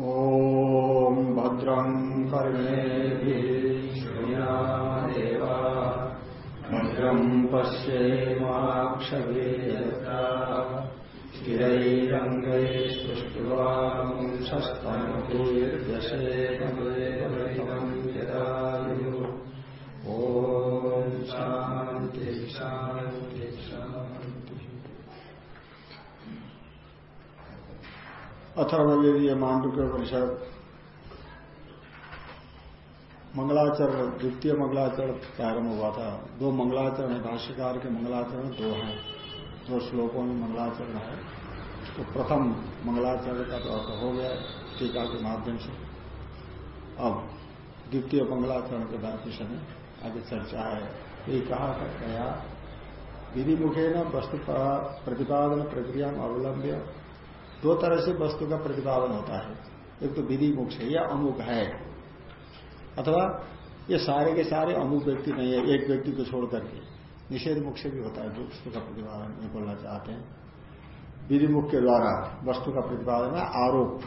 ॐ भद्रम् कर्णेभिर्देवा भद्रम् पश्येमाक्षवेयता स्थिरैरङ्गैस्तुष्ट्वांशस्तनूर्दशेकमेवम् यदायु ॐ अथर्ववेदीय मांडुक्य परिषद मंगलाचरण, द्वितीय मंगलाचरण प्रारंभ हुआ था। दो मंगलाचरण है, भाष्यकार के मंगलाचरण, दो हैं। दो श्लोकों में मंगलाचरण है। तो प्रथम मंगलाचरण का तो हो गया टीका के माध्यम से। अब द्वितीय मंगलाचरण के बाद विषय में आगे चर्चा है। ये कहा गया विधि मुखे न वस्तु प्रतिपादन प्रक्रिया में अवलंब्य दो तरह से वस्तु का प्रतिपादन होता है। एक तो विधि मुख से या अमुक है। अथवा ये सारे के सारे अमुक व्यक्ति नहीं है, एक व्यक्ति को छोड़ करके। निषेध मुख से भी होता है वस्तु का प्रतिपादन ये बोलना चाहते हैं। विधि मुख के द्वारा वस्तु का प्रतिपादन है, आरोप।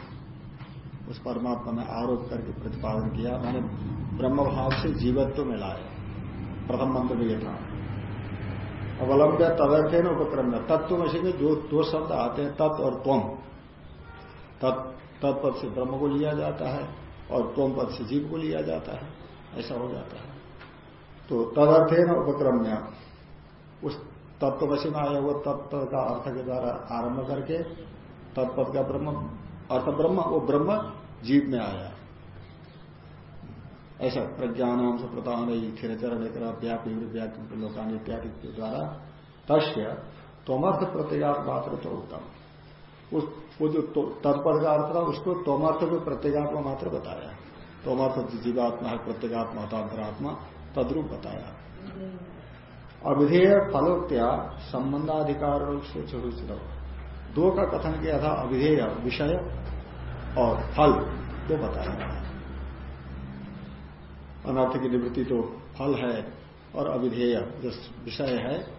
उस परमात्मा में आरोप करके प्रतिपादन किया। मैंने ब्रह्म भाव से जीवत्व में लाया। प्रथम मंत्र में यह था। अवलंब्य तदर्थ है ना उपक्रम में तत्व में से जो दो शब्द आते हैं, तत् और त्वम तत्पद से ब्रह्म को लिया जाता है और त्वम पद से जीव को लिया जाता है। ऐसा हो जाता है। तो तदर्थ है ना उपक्रम उस तत्वशी में आया हुआ तत्व का अर्थ के द्वारा आरंभ करके तत्पद का ब्रह्म, अर्थ ब्रह्म, वो ब्रह्म जीव में आया। ऐसा प्रज्ञानाम से प्रतान खिरचरण व्यापी व्यापी लोकान इत्यादि के द्वारा तस्य तोमर्थ प्रत्येगात मात्र तो उत्तम। उस वो जो तो, तत्पद का अर्थ था उसको तोमर्थ को प्रत्येगात्मा मात्र बताया। तोमर्थ जीवात्मा है प्रत्येगात्मा अंतरात्मा तद्रूप बताया। अविधेय फलोक्त्या संबंधाधिकार से चुरुचित दो का कथन किया था अविधेय विषय और फल दो बताया। अनर्थ की निवृत्ति तो फल है और अविधेय जो विषय है।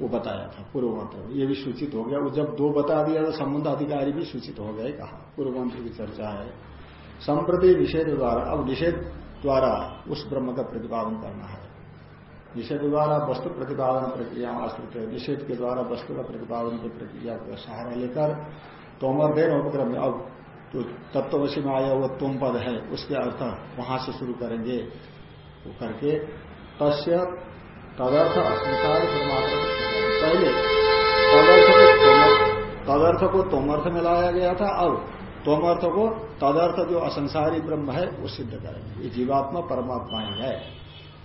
वो बताया था पूर्व मंत्र ये भी सूचित हो गया। वो जब दो बता दिया तो संबंध अधिकारी भी सूचित हो गए, कहा। पूर्व मंत्र की चर्चा है। संप्रति निषेध द्वारा, अब निषेध द्वारा उस ब्रह्म का प्रतिपादन करना है। निषेध द्वारा वस्तु प्रतिपादन प्रक्रिया आश्रित है। निषेध के द्वारा वस्तु का प्रतिपादन की प्रक्रिया का सहारा लेकर तोमरदेन उपक्रम में, अब जो तत्वशी में आया हुआ तुम पद है, उसके अर्थ वहाँ से शुरू करेंगे। वो करके तस्य तदर्थ अस्मिकार परमात्मा पहले तदर्थ को तदर्थ को तोमर्थ में लाया गया था, अब तोमर्थ को तदर्थ जो असंसारी ब्रह्म है, वो सिद्ध करेंगे। ये जीवात्मा परमात्मा ही है।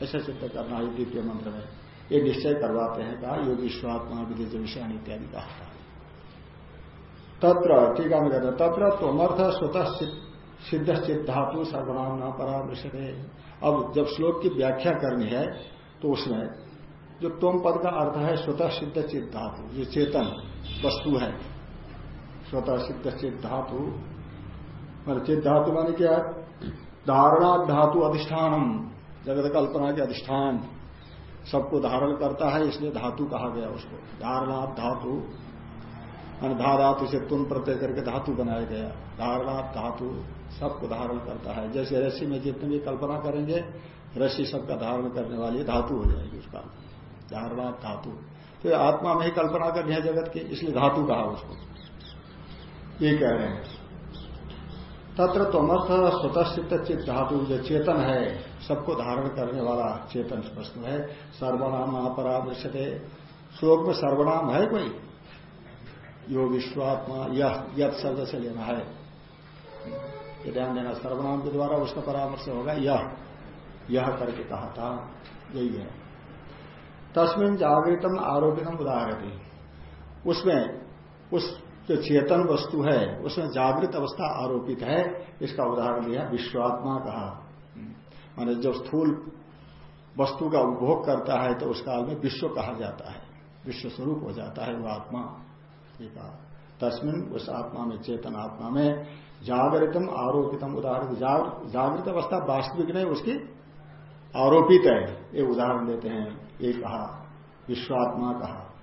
ऐसा सिद्ध करना है, द्वितीय मंत्र में। ये निश्चय करवाते हैं, कहा योग विश्वात्मा विधि विषय इत्यादि कहा था। तत्र टीका में कहते तत्र तोमर्थ स्वतः सिद्ध सिद्धातु सर्वनाम न परामृश अब जब श्लोक की व्याख्या करनी है तो उसमें जो तोम पद का अर्थ है स्वतः सिद्ध चित धातु। जो चेतन वस्तु है। स्वतः सिद्ध चित धातु। मान चित धातु माने क्या धारणा धातु अधिष्ठानम। जगत कल्पना के अधिष्ठान। सबको धारण करता है, इसलिए धातु कहा गया उसको। धारणा धातु। मान धा धातु से तुम प्रत्यय करके धातु बनाया गया। धारणा धातु सबको धारण करता है। जैसे रस्सी में जितने भी कल्पना करेंगे रस्सी सबका धारण करने वाली धातु हो जाएगी उसका धारणा धातु। तो आत्मा में ही कल्पना करनी है जगत की, इसलिए धातु कहा उसको। ये कह रहे हैं। तत्र तमर्थ स्वतः चित धातु जो चेतन है, सबको धारण करने वाला चेतन वस्तु है। सर्वनाम अपरामृश्यते श्लोक में सर्वनाम है कोई? यो विश्वात्मा यह शब्द से लेना है। ध्यान देना, सर्वनाम के द्वारा उसका परामर्श होगा यह यह करके कहा था, यही है। तस्मिन जागृतम आरोपितम उदाहरण उसमें, उस जो चेतन वस्तु है, उसमें जागृत अवस्था आरोपित है, इसका उदाहरण दिया विश्वात्मा कहा माने जब स्थूल वस्तु का उपभोग करता है तो उस काल में विश्व कहा जाता है। विश्व स्वरूप हो जाता है वह आत्मा। ठीक है तस्मिन उस आत्मा में, चेतन आत्मा में जागृतम आरोपितम उदाहरण। जागृत अवस्था वास्तविक नहीं, उसकी आरोपित है। ये उदाहरण देते हैं। ये कहा, विश्वात्मा कहा।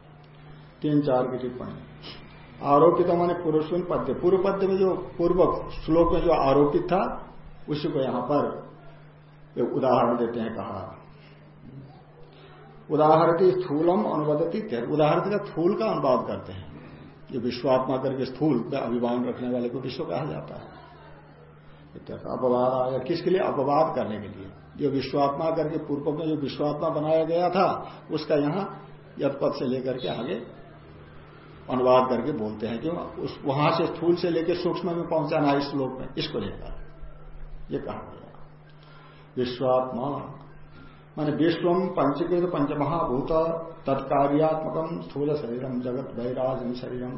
तीन चार की टिप्पणी। आरोपित माने पूर्व पद्य। पूर्व पद्य में जो पूर्व श्लोक में जो आरोपित था, उसी को यहाँ पर उदाहरण देते हैं कहा। उदाहरण स्थूलम अनुवादती उदाहरण का स्थूल का अनुवाद करते हैं। ये विश्वात्मा करके स्थूल में अभिमान रखने वाले को विश्व कहा जाता है। अपवाद किसके लिए? अपवाद करने के लिए। जो विश्वात्मा करके पूर्व में जो विश्वात्मा बनाया गया था, उसका यहाँ यथपद से लेकर के आगे अनुवाद करके बोलते हैं क्यों उस, वहाँ से स्थूल से लेकर सूक्ष्म में पहुंचाना इस श्लोक में, इसको लेकर। ये कहा गया। विश्वात्मा, माने विश्वम पंचकृत पंचमहाभूत तत्कार्यात्मकम स्थूल शरीरम जगत वैराजन शरीरम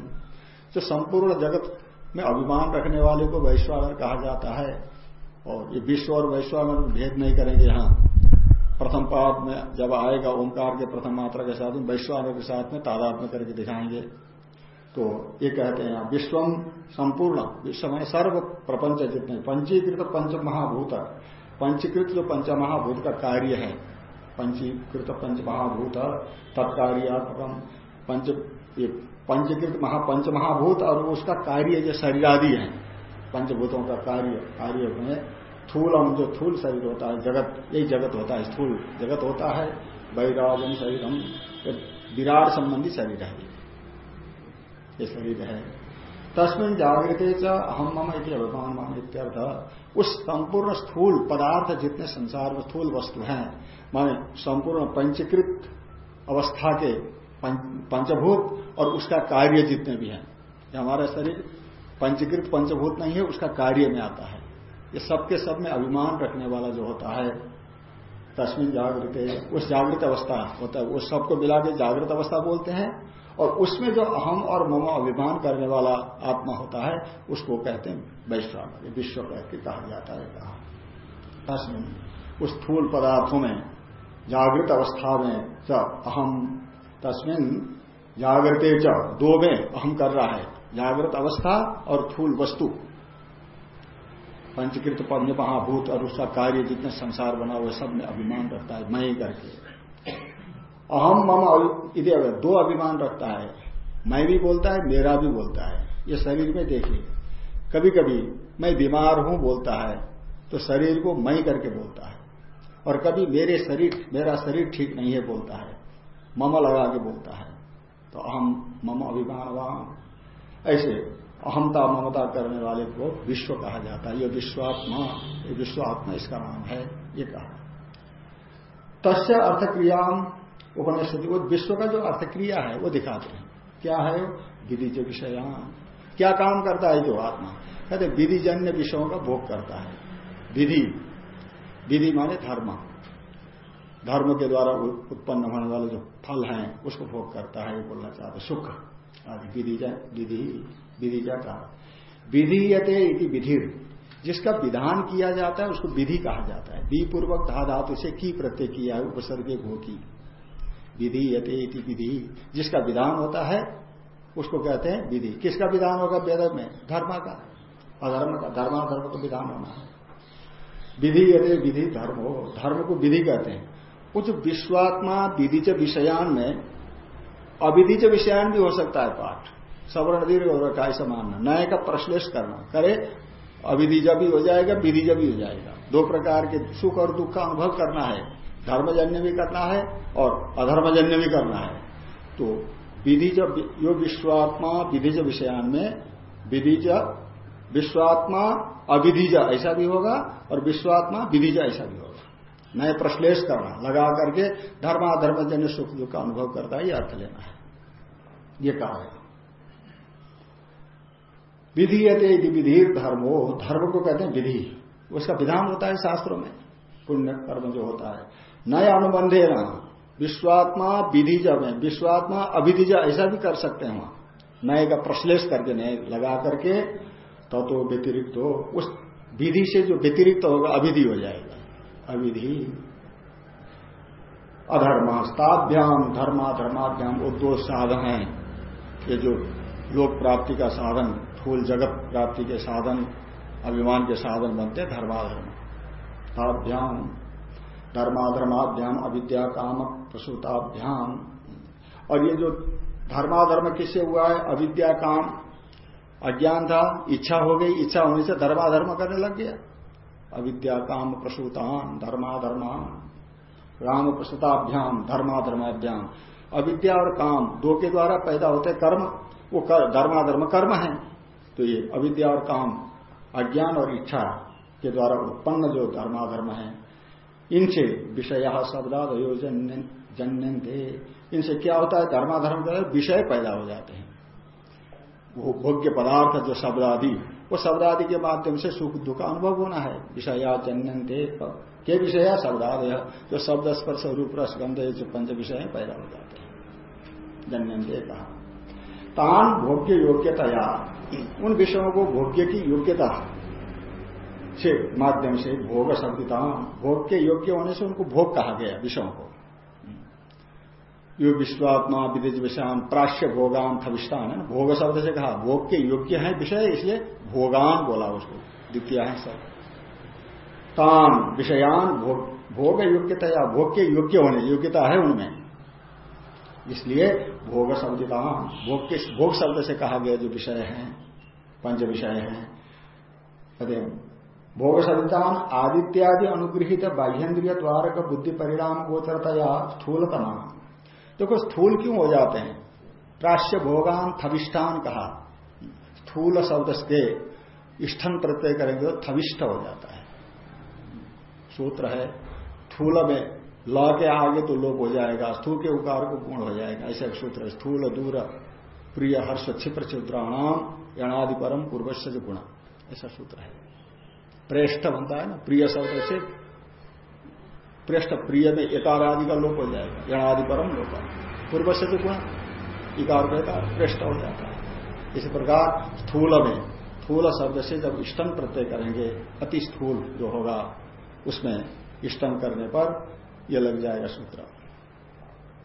जो संपूर्ण जगत में अभिमान रखने वाले को वैश्वानर कहा जाता है और ये विश्व और वैश्वानर भेद नहीं करेंगे यहाँ। प्रथम पाद में जब आएगा ओंकार के प्रथम मात्रा के साथ में के साथ में तादात्म्य करके दिखाएँगे। तो ये कहते हैं विश्वम संपूर्ण, विश्व में सर्व प्रपंच जितने, पंचीकृत पंच महाभूत पंचीकृत जो पंच महाभूत का कार्य है, पंचीकृत पंच महाभूत तत्कार्यात्मकम पंच पंचकृत महा पंच महाभूत और उसका कार्य जो शरीर आदि है, पंचभूतों का कार्य कार्य में थूलम जो थूल शरीर होता है, जगत, यही जगत होता है, स्थूल जगत होता है वैराजन शरीरम विराट संबंधी शरीर है। ये शरीर है। तस्मिन जागृत अहम मम इति अभिमान मम इत्यर्थ, उस संपूर्ण स्थूल पदार्थ जितने संसार में स्थूल वस्तु हैं, माने संपूर्ण पंचीकृत अवस्था के पंचभूत और उसका कार्य जितने भी हैं हमारा शरीर पंचीकृत पंचभूत नहीं है, उसका कार्य में आता है। ये सबके सब में अभिमान रखने वाला जो होता है तस्मिन जागृत उस जागृत अवस्था होता है, उस सबको मिला के जागृत अवस्था बोलते हैं, और उसमें जो अहम और मम अभिमान करने वाला आत्मा होता है, उसको कहते हैं वैश्वान विश्व कहते कहा जाता है कहा। तस्मिन उस स्थूल पदार्थों में, जागृत अवस्था में जब अहम। तस्मिन जागृत दो में अहम कर रहा है। जागृत अवस्था और थूल वस्तु। पंचकृत पंच महाभूत और उसका कार्य जितने संसार बना हुआ सब में अभिमान रखता है, मैं करके। अहम मम इधे दो अभिमान रखता है, मैं भी बोलता है, मेरा भी बोलता है, ये शरीर में देखिए। कभी कभी मैं बीमार हूँ बोलता है तो शरीर को मैं करके बोलता है। और कभी मेरे शरीर, मेरा शरीर ठीक नहीं है बोलता है, मम लगा के बोलता है तो अहम मम अभिमानवान ऐसे अहमता ममता करने वाले को विश्व कहा जाता है। ये विश्वात्मा ये विश्वात्मा इसका नाम है, ये कहा। तस्य अर्थक्रियाम उपनिषद विश्व का जो अर्थक्रिया है, वो दिखाते हैं। क्या है? विधि जो विषयान क्या काम करता है जो आत्मा? कहते विधिजन्य विषयों का भोग करता है। विधि। विधि माने धर्म। धर्म के द्वारा उत्पन्न होने वाले जो फल हैं, उसको भोग करता है, ये बोलना चाहते सुख। आदि। विधिजा, विधि। विधिजा कहा विधीयते इति विधिर। जिसका विधान किया जाता है, उसको विधि कहा जाता है। वी पूर्वक धा धातु से की प्रत्यय किया है, उपसर्ग भो की। विधि यते विधि। जिसका विधान होता है, उसको कहते हैं विधि। किसका विधान होगा वेद में? धर्म का। अधर्म का। धर्माधर्म का विधान होना है। विधि यते विधि धर्म हो। धर्म को विधि कहते हैं। कुछ विश्वात्मा विधिज विषयान में अविधिज विषयान भी हो सकता है पाठ। सवर्ण दीर्घ हो रखा ऐसा मानना नए का प्रश्लेष करना। करे अविधिज भी हो जाएगा, विधिज भी हो जाएगा। दो प्रकार के सुख और दुख का अनुभव करना है। धर्मजन्य भी करना है और अधर्मजन्य भी करना है। तो विधिज यो विश्वात्मा विधिज विषयान में विधिज, विश्वात्मा, अविधिज ऐसा भी होगा और विश्वात्मा, विधिज ऐसा भी होगा। नए प्रश्लेष करना। लगा करके धर्माधर्म जन्य सुख दुख का अनुभव करता है ये अर्थ लेना है। ये कहा है। विधीयते विधि धर्मो। धर्म को कहते हैं विधि। उसका विधान होता है शास्त्रों में। पुण्य कर्म जो होता है। नए अनुबंधे न। विश्वात्मा विधिज में। विश्वात्मा अभिधिज ऐसा भी कर सकते हैं वहाँ। नए का प्रश्लेष करके, नए लगा करके तो तो व्यतिरिक्त। हो उस विधि से जो व्यतिरिक्त होगा अभिधि हो जाएगा। अविधि। अधर्मास्ताभ्याम धर्मा धर्माभ्याम वो दो साधन है। ये जो लोक प्राप्ति का साधन फूल जगत प्राप्ति के साधन अभिमान के साधन बनते धर्माधर्म। ताभ्याम धर्माधर्माभ्याम अविद्या काम प्रसूताभ्याम। और ये जो धर्माधर्म किससे हुआ है? अविद्या काम। अज्ञान था इच्छा हो गई इच्छा होने से धर्माधर्म करने लग गया। अविद्या काम प्रसूतान धर्माधर्मान राम प्रसूताभ्याम धर्माधर्माभ्याम। अविद्या और काम दो के द्वारा पैदा होते कर्म। वो कर, धर्माधर्म कर्म है। तो ये अविद्या और काम, अज्ञान और इच्छा के द्वारा उत्पन्न जो धर्माधर्म है, इनसे विषय शब्दाद जन्य थे इनसे क्या होता है? धर्माधर्म का विषय पैदा हो जाते हैं। वो भोग्य पदार्थ जो शब्दादि, वो शब्दादि के माध्यम से सुख दुख का अनुभव होना है। विषया जन्यंते के विषय? शब्दादय। जो शब्द स्पर्श, रूप, रस, गंध जो पंच विषय पैदा हो जाते हैं। जन्यंते कहा। तान भोग्य योग्यता उन विषयों को भोग्य की योग्यता से माध्यम से भोग शब्दता भोग के योग्य होने से उनको भोग कहा गया विषयों को। यो विश्वात्मा विदिज विषान प्राश्य भोगान थविष्ठान है भोग शब्द से कहा, भोग के योग्य है विषय, इसलिए भोगान बोला उसको, द्वितीय है सब। तान विषयान भोग भोग योग्यता या भोग के योग्य होने, योग्यता है उनमें। इसलिए भोग शब्दता, भोग के भोग शब्द से कहा गया जो विषय है, पंच विषय है कहते भोग शब्दान आदित्यादि अनुग्रहित बाह्यन्द्रिय का बुद्धि परिणाम गोचरता या स्थूलतमा। देखो, स्थूल क्यों हो जाते हैं? प्राश्य भोगान थविष्ठान कहा। स्थूल शब्द के स्थन प्रत्यय करेंगे तो थविष्ठ हो जाता है। सूत्र है, स्थूल में ल के आगे तो लोप हो जाएगा स्थूल के उकार को पूर्ण हो जाएगा। ऐसा सूत्र स्थूल, दूर, प्रिय, हर्ष क्षिप्र चिद्राणाम यणादि, परम पूर्व से गुण। ऐसा सूत्र है। प्रेष्ठ बनता है ना, प्रिय शब्द से पृष्ठ प्रिय में एकार आदि का लोप हो जाएगा, यणादि, परम लोप पूर्व से तो गुण इकार का पृष्ठ हो जाता है। इसी प्रकार स्थूल में, स्थूल शब्द से जब इष्टन प्रत्यय करेंगे, अति स्थूल जो होगा, उसमें इष्टन करने पर यह लग जाएगा सूत्र।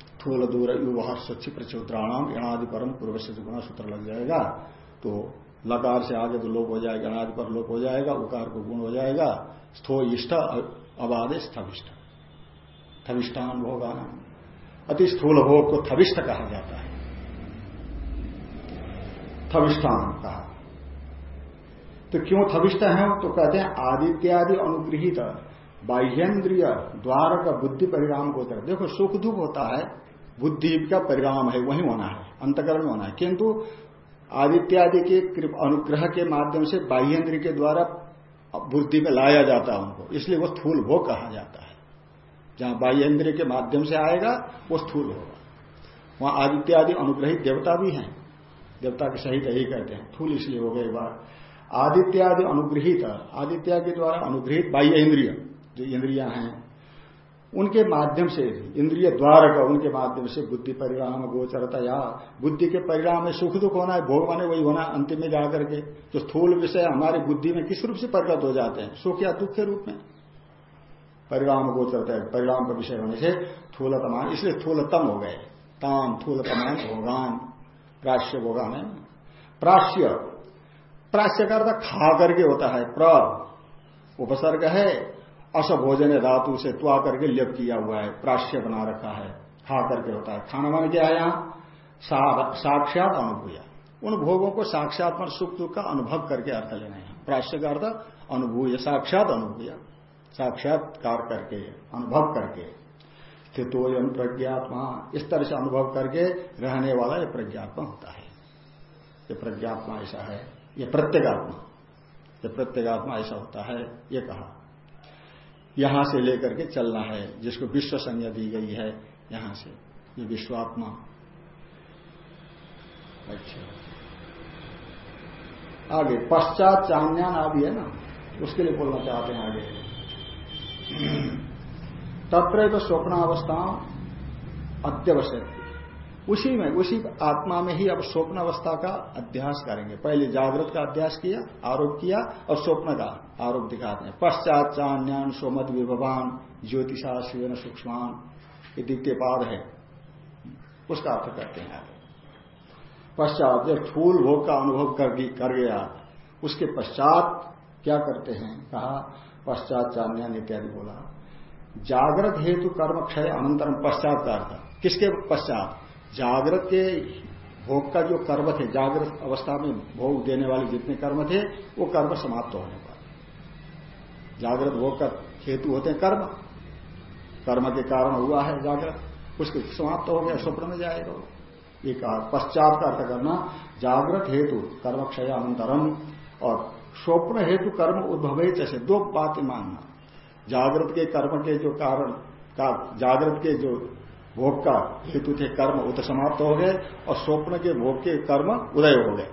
स्थूल दूर युवा स्वच्छ प्रचोद्राणाम, यणादि परम पूर्व से गुणा सूत्र लग जाएगा। तो लकार से आगे तो लोप हो जाएगा अनादि पर लोप हो जाएगा, उकार को गुण हो जाएगा। स्थो इष्ट, अबादे स्थविष्ट। थविष्ठान भोगा अति स्थूल भोग को थविष्ठ कहा जाता है। थविष्ठान कहा। तो क्यों थविष्ठ है? तो कहते हैं आदित्यादि अनुग्रहित बाह्यन्द्रिय द्वार का बुद्धि परिणाम को होता देखो सुख दुख होता है, बुद्धि का परिणाम है, वही होना है, अंतकरण में होना है। किंतु आदित्यादि के अनुग्रह के माध्यम से बाह्यन्द्रिय के द्वारा बुद्धि में लाया जाता है उनको। इसलिए वो स्थूल भोग कहा जाता है। जहाँ बाह्य इंद्रिय के माध्यम से आएगा, वो स्थूल होगा। वहाँ आदित्य आदि अनुग्रहित देवता भी हैं। देवता के सहित यही कहते हैं। थूल इसलिए हो गए बार। आदित्य आदि अनुग्रहित, आदित्य के द्वारा अनुग्रहित बाह्य इंद्रिय जो इंद्रिया हैं, उनके माध्यम से, इंद्रिय द्वार का उनके माध्यम से बुद्धि परिणाम गोचरता या बुद्धि के परिणाम में सुख दुख होना है, भोग माने वही होना अंतिम में जाकर के जो स्थूल विषय हमारे बुद्धि में किस रूप से प्रकट हो जाते हैं, सुख या दुख के रूप में। परिणाम गोचरता है परिणाम का विषय होने से थूलतमान इसलिए थूलतम हो गए। ताम थूलतमान भोगान, प्राश्य भोगान है। प्राश्य प्राश्य का खा करके होता है, प्र, उपसर्ग है। असभोजन धातु से त्वा करके लेप किया हुआ है, प्राश्य बना रखा है, खा करके होता है। खाना मान क्या यहाँ साक्षात अनुभूय। उन भोगों को साक्षात सुख दुख का अनुभव करके अर्थ लेना है। प्राश्य का अर्थ अनुभूय, साक्षात अनुभूय। साक्षात्कार करके, अनुभव करके। स्थितोयम प्रज्ञात्मा। इस तरह से अनुभव करके रहने वाला ये प्रज्ञात्मा होता है। ये प्रज्ञात्मा ऐसा है। ये प्रत्येगात्मा। ये प्रत्येगात्मा ऐसा होता है। ये कहा। यहाँ से लेकर के चलना है, जिसको विश्व संज्ञा दी गई है, यहाँ से। ये विश्वात्मा। अच्छा। आगे, पश्चात चान्यान आदि है ना? उसके लिए बोलना चाहते हैं आगे। तत्र स्वप्न अवस्था अत्यवश्यक। उसी में उसी आत्मा में ही अब स्वप्न अवस्था का अध्यास करेंगे। पहले जागृत का अध्यास किया आरोप किया और स्वप्न का आरोप दिखाते हैं पश्चात चान्यान सोमत विभवान ज्योतिषा शिवन सूक्ष्मान ये द्वितीय पाद है। उसका अर्थ करते हैं पश्चात जब फूल भोग का अनुभव कर, कर गया उसके पश्चात क्या करते हैं? कहा पश्चात चान्यान इत्यादि बोला। जागृत हेतु कर्म क्षय अनंतरम पश्चात का अर्थ। किसके पश्चात? जागृत के भोग का जो कर्म थे, जागृत अवस्था में भोग देने वाले जितने कर्म थे, वो कर्म समाप्त होने पर। जागृत भोग का हेतु होते हैं कर्म। कर्म के कारण हुआ है जागृत। उसके समाप्त हो गया, स्वप्न में जाएगा ये कहा, पश्चात का अर्थ करना, जागृत हेतु कर्म क्षय अंतरम और स्वप्न हेतु कर्म उद्भव जैसे दो बातें मानना। जागृत के कर्म के जो कारण, का जागृत के जो भोग का हेतु थे कर्म, वो तो समाप्त हो गए और स्वप्न के भोग के कर्म उदय हो गए।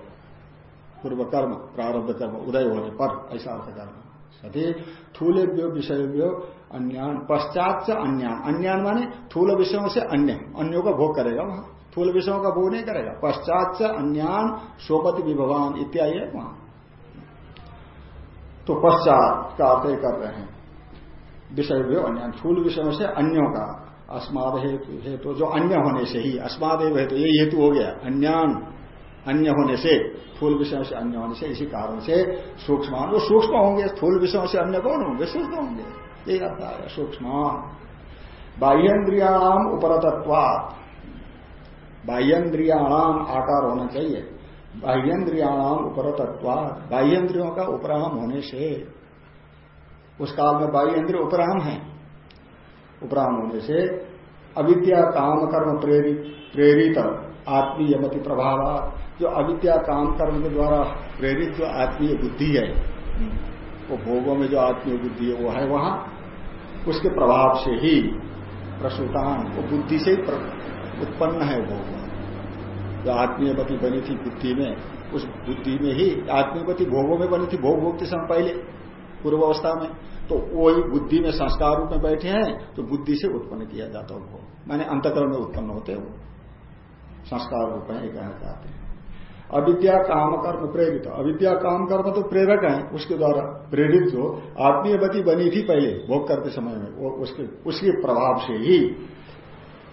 पूर्व कर्म, प्रारब्ध कर्म उदय होने पर ऐसा अर्थ कर्म सती थूलेभ्यो विषयभ्यो अन्यान, पश्चात से अन्यान। अन्यान माने थूल विषयों से अन्य, अन्यों का भोग करेगा वहाँ। थूल विषयों का भोग नहीं करेगा। पश्चात से अन्यान सोपति विभवान इत्यादि है वहाँ। तो पश्चात का अर्थ कर रहे हैं। विषय अन्य थूल विषयों से अन्यों का अस्माद हेतु हेतु जो अन्य होने से ही अस्माद हेतु ये हेतु हो गया। अन्यान, अन्य होने से, फूल विषयों से अन्य होने से, इसी कारण से सूक्ष्म वो सूक्ष्म होंगे, फूल विषयों से अन्य कौन होंगे? सूक्ष्म होंगे। यही अर्थ आया सूक्ष्म बाह्यन्द्रियाणाम उपरतत्वात। बाह्यन्द्रियाणाम आकार होना चाहिए। बाह्यन्द्रियाणाम उपरतत्वात। बाह्यन्द्रियों का उपराम होने से। उस काल में बाह्य इंद्रिय उपराम है। उपराम होने से अविद्या काम कर्म प्रेरित प्रेरित आत्मीय मति प्रभाव। जो अविद्या काम कर्म के द्वारा प्रेरित जो आत्मीय बुद्धि है, वो भोगों में जो आत्मीय बुद्धि है, वो है वहाँ। उसके प्रभाव से ही प्रसूतान, वो बुद्धि से ही उत्पन्न है भोग। जो आत्मीय गति बनी थी बुद्धि में, उस बुद्धि में ही आत्मीय गति भोगों में बनी थी, भोग भोगते समय पहले पूर्व अवस्था में। तो वही बुद्धि में संस्कार रूप में बैठे हैं तो बुद्धि से उत्पन्न किया जाता है वो मैंने अंतकरण में उत्पन्न होते वो। संस्कार रूप में कहना चाहते हैं। अविद्या, काम, कर्म, प्रेरित। अविद्या, काम, कर्म तो प्रेरक है, उसके द्वारा प्रेरित जो आत्मीय गति बनी थी पहले, भोग करते समय में, वो उसके उसके प्रभाव से ही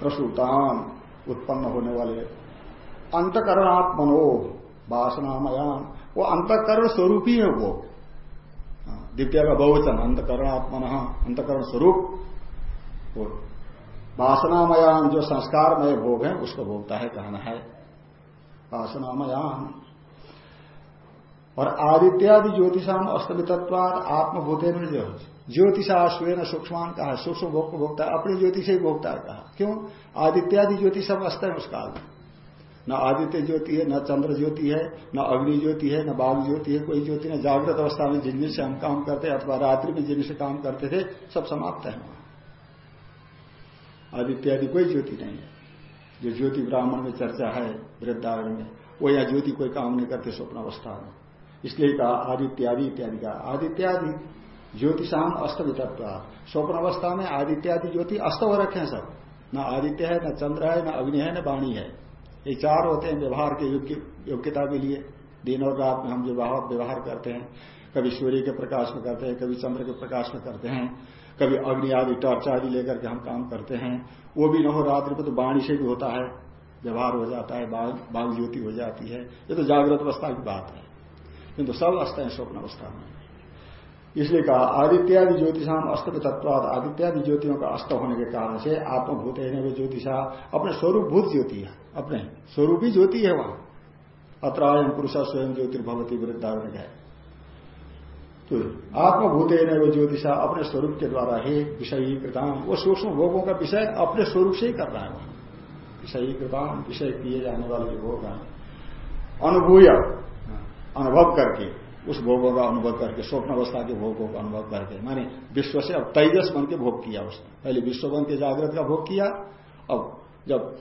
प्रसूतान उत्पन्न होने वाले अंतकरणात्मनो वासनामयान वो अंतकरण स्वरूप ही है वो। दिव्या का बहुवचन अंतकरणात्मन अंतकरण स्वरूप वासनामयान जो संस्कारमय भोग है, उसको भोगता है, कहना है। वासनामयान। और आदित्यादि ज्योतिषाम अस्तमितत्वाद आत्मभूते में जो ज्योतिषा स्वेन सूक्ष्मान कहा सूक्ष्म भोग को भोगता है, अपनी ज्योतिष ही भोगता है कहा। क्यों? आदित्यादि ज्योति सब अस्त है उस काल में न आदित्य ज्योति है, न चंद्र ज्योति है, न अग्नि ज्योति है, न बाल ज्योति है, कोई ज्योति न जागृत अवस्था में जिन से हम काम करते अथवा रात्रि में जिन से काम करते थे, सब समाप्त है वहाँ। आदित्य आदि कोई ज्योति नहीं है। जो ज्योति ब्राह्मण में चर्चा है वृद्धारण में, वो या ज्योति कोई काम नहीं करते स्वप्न अवस्था में। इसलिए कहा, आदित्यादि इत्यादि का आदित्यादि ज्योतिषाम अस्त वितत्व स्वप्न अवस्था में आदित्यादि ज्योति अस्त हो रखे हैं सब। न आदित्य है, न चंद्र है, न अग्नि है, न वाणी है। ये चार होते हैं व्यवहार के योग्यता के लिए। दिन और रात में हम जो व्यवहार करते हैं, कभी सूर्य के प्रकाश में करते हैं, कभी चंद्र के प्रकाश में करते हैं, कभी अग्नि आदि टॉर्च आदि लेकर के हम काम करते हैं, वो भी न हो रात्रि में तो बाणी से भी होता है। व्यवहार हो जाता है बाघ ज्योति हो जाती है। ये तो जागृत अवस्था की बात है। किंतु सब अवस्थाएँ स्वप्न अवस्था में। इसलिए कहा, आदित्यादि ज्योतिषाम अस्त तत्वाद आदित्यादि ज्योतियों का अस्त होने के कारण से आत्मभूत है वे ज्योतिषा, अपने स्वरूप भूत ज्योति है, अपने स्वरूप ही ज्योति है वहाँ। अत्रायम पुरुषा स्वयं ज्योतिर्भवती वृद्धारण है। तो आत्मभूत है ज्योतिषा, अपने स्वरूप के द्वारा ही विषयी कृताम वो सूक्ष्म भोगों का विषय अपने स्वरूप से ही कर रहा है वहाँ। विषयी कृताम विषय किए जाने वाले जो भोग हैं, अनुभूय अनुभव करके उस भोगों का अनुभव करके स्वप्न अवस्था के भोगों का अनुभव करके, माने विश्व से अब तेजस बन के भोग किया उसने। पहले विश्व बन के जागृत का भोग किया, अब जब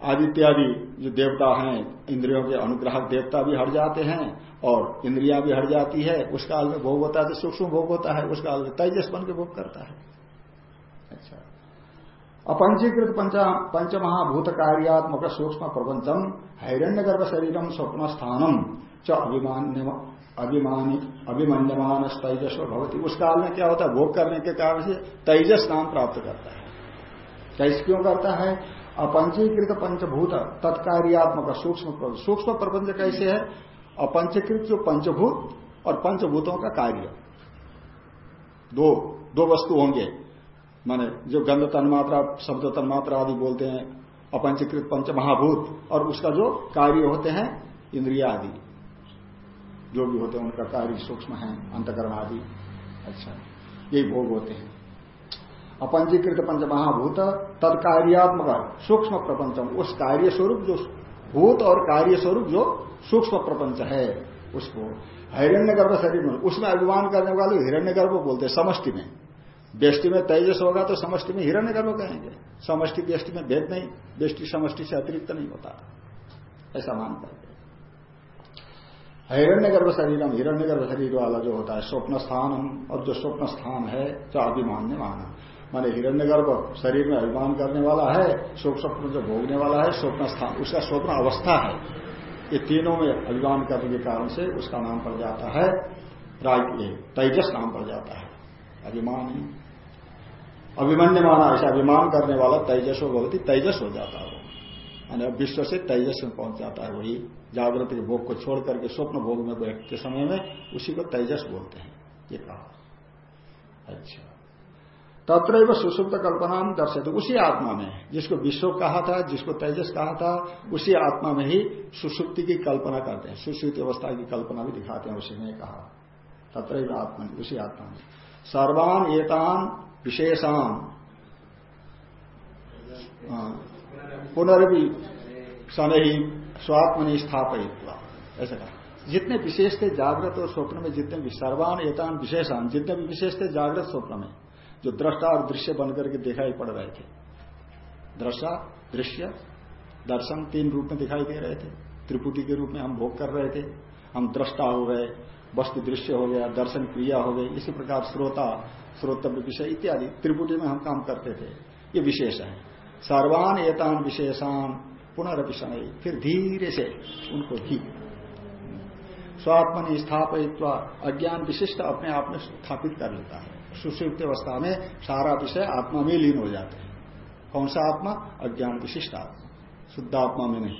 आदित्यादि जो देवता हैं, इंद्रियों के अनुग्राहक देवता भी हट जाते हैं और इंद्रिया भी हट जाती है, उस काल में भोग होता है तो सूक्ष्म भोग होता है, उस काल में तेजस बन के भोग करता है। अच्छा। अपंचीकृत पंच महाभूत कार्यात्मक सूक्ष्म प्रपंचम हैरण्य गर्भ शरीरम स्वप्न स्थानम च अभिमान अभिमानी अभिमन्यमान तेजस भवती। उस काल में क्या होता है? भोग करने के कारण से तेजस नाम प्राप्त करता है। तेज क्यों करता है? अपंचीकृत पंचभूत, तत्कार्यात्मक, सूक्ष्म सूक्ष्म प्रपंच कैसे है? अपंचीकृत जो पंचभूत और पंचभूतों का कार्य। दो दो वस्तु होंगे। माने जो गंध तन्मात्रा, शब्द तन्मात्रा आदि बोलते हैं, अपंचीकृत पंच महाभूत और उसका जो कार्य होते हैं, इंद्रिया आदि। जो भी होते हैं, उनका कार्य सूक्ष्म है अंतकरण आदि अच्छा यही भोग होते हैं। अपंजीकृत पंच महाभूत तत्कार्यात्मक सूक्ष्म प्रपंचम। उस कार्य स्वरूप जो भूत और कार्य स्वरूप जो सूक्ष्म प्रपंच है, उसको हिरण्य गर्भ शरीर में उसमें अभिमान करने वाले हिरण्य गर्भ बोलते हैं समष्टि में। व्यष्टि में तेजस होगा तो समष्टि में हिरण्य गर्भ कहेंगे। समष्टि व्यष्टि में भेद नहीं, व्यष्टि समष्टि से अतिरिक्त नहीं होता। ऐसा मान करके हिरण्य गर्भ शरीरम हिरण्य गर्भ शरीर वाला जो होता है स्वप्न स्थान और जो स्वप्न स्थान है जो अभिमान्य माना। माने हिरण्य गर्भ शरीर में अभिमान करने वाला है सुख स्वप्न जो भोगने वाला है स्वप्न स्थान उसका स्वप्न अवस्था है। ये तीनों में अभिमान करने के कारण से उसका नाम पड़ जाता है तेजस नाम पड़ जाता है। अभिमान अभिमन्य माना ऐसा अभिमान करने वाला तेजस हो भगवती तेजस हो जाता है। वो विश्व से तेजस में पहुँच जाता है वही जागृत के भोग को छोड़ करके स्वप्न भोग में बैठते समय में उसी को तेजस बोलते हैं, ये कहा। अच्छा। तत्र सुसुप्त कल्पना दर्शित उसी आत्मा में, जिसको विश्व कहा था, जिसको तेजस कहा था, उसी आत्मा में ही सुसुप्ति की कल्पना करते हैं। सुसुप्ति अवस्था की कल्पना भी दिखाते हैं, उसी ने कहा। तत्र आत्मा, उसी आत्मा में। सर्वान एतान विशेषान। पुनर्वि समय ही स्वात्मनि स्थापित ऐसा कहा। जितने विशेष थे जागृत और स्वप्न में, जितने भी सर्वान एतान विशेषान, जितने भी विशेष थे जागृत स्वप्न में, जो दृष्टा और दृश्य बनकर के दिखाई पड़ रहे थे। दृष्टा, दृश्य, दर्शन तीन रूप में दिखाई दे रहे थे। त्रिपुटी के रूप में हम भोग कर रहे थे। हम दृष्टा हो गए, वस्तु दृश्य हो गया, दर्शन क्रिया हो गई, इसी प्रकार श्रोता, श्रोतव्य विषय इत्यादि, त्रिपुटी में हम काम करते थे। ये विशेष है। सर्वान एतान विशेषान पुनरअपि समय फिर धीरे से उनको भी स्वात्मनि स्थापित अज्ञान विशिष्ट अपने आप में स्थापित कर लेता है। सुषुप्त अवस्था में सारा विषय आत्मा में लीन हो जाते हैं। कौन सा आत्मा? अज्ञान विशिष्ट आत्मा। शुद्ध आत्मा में नहीं।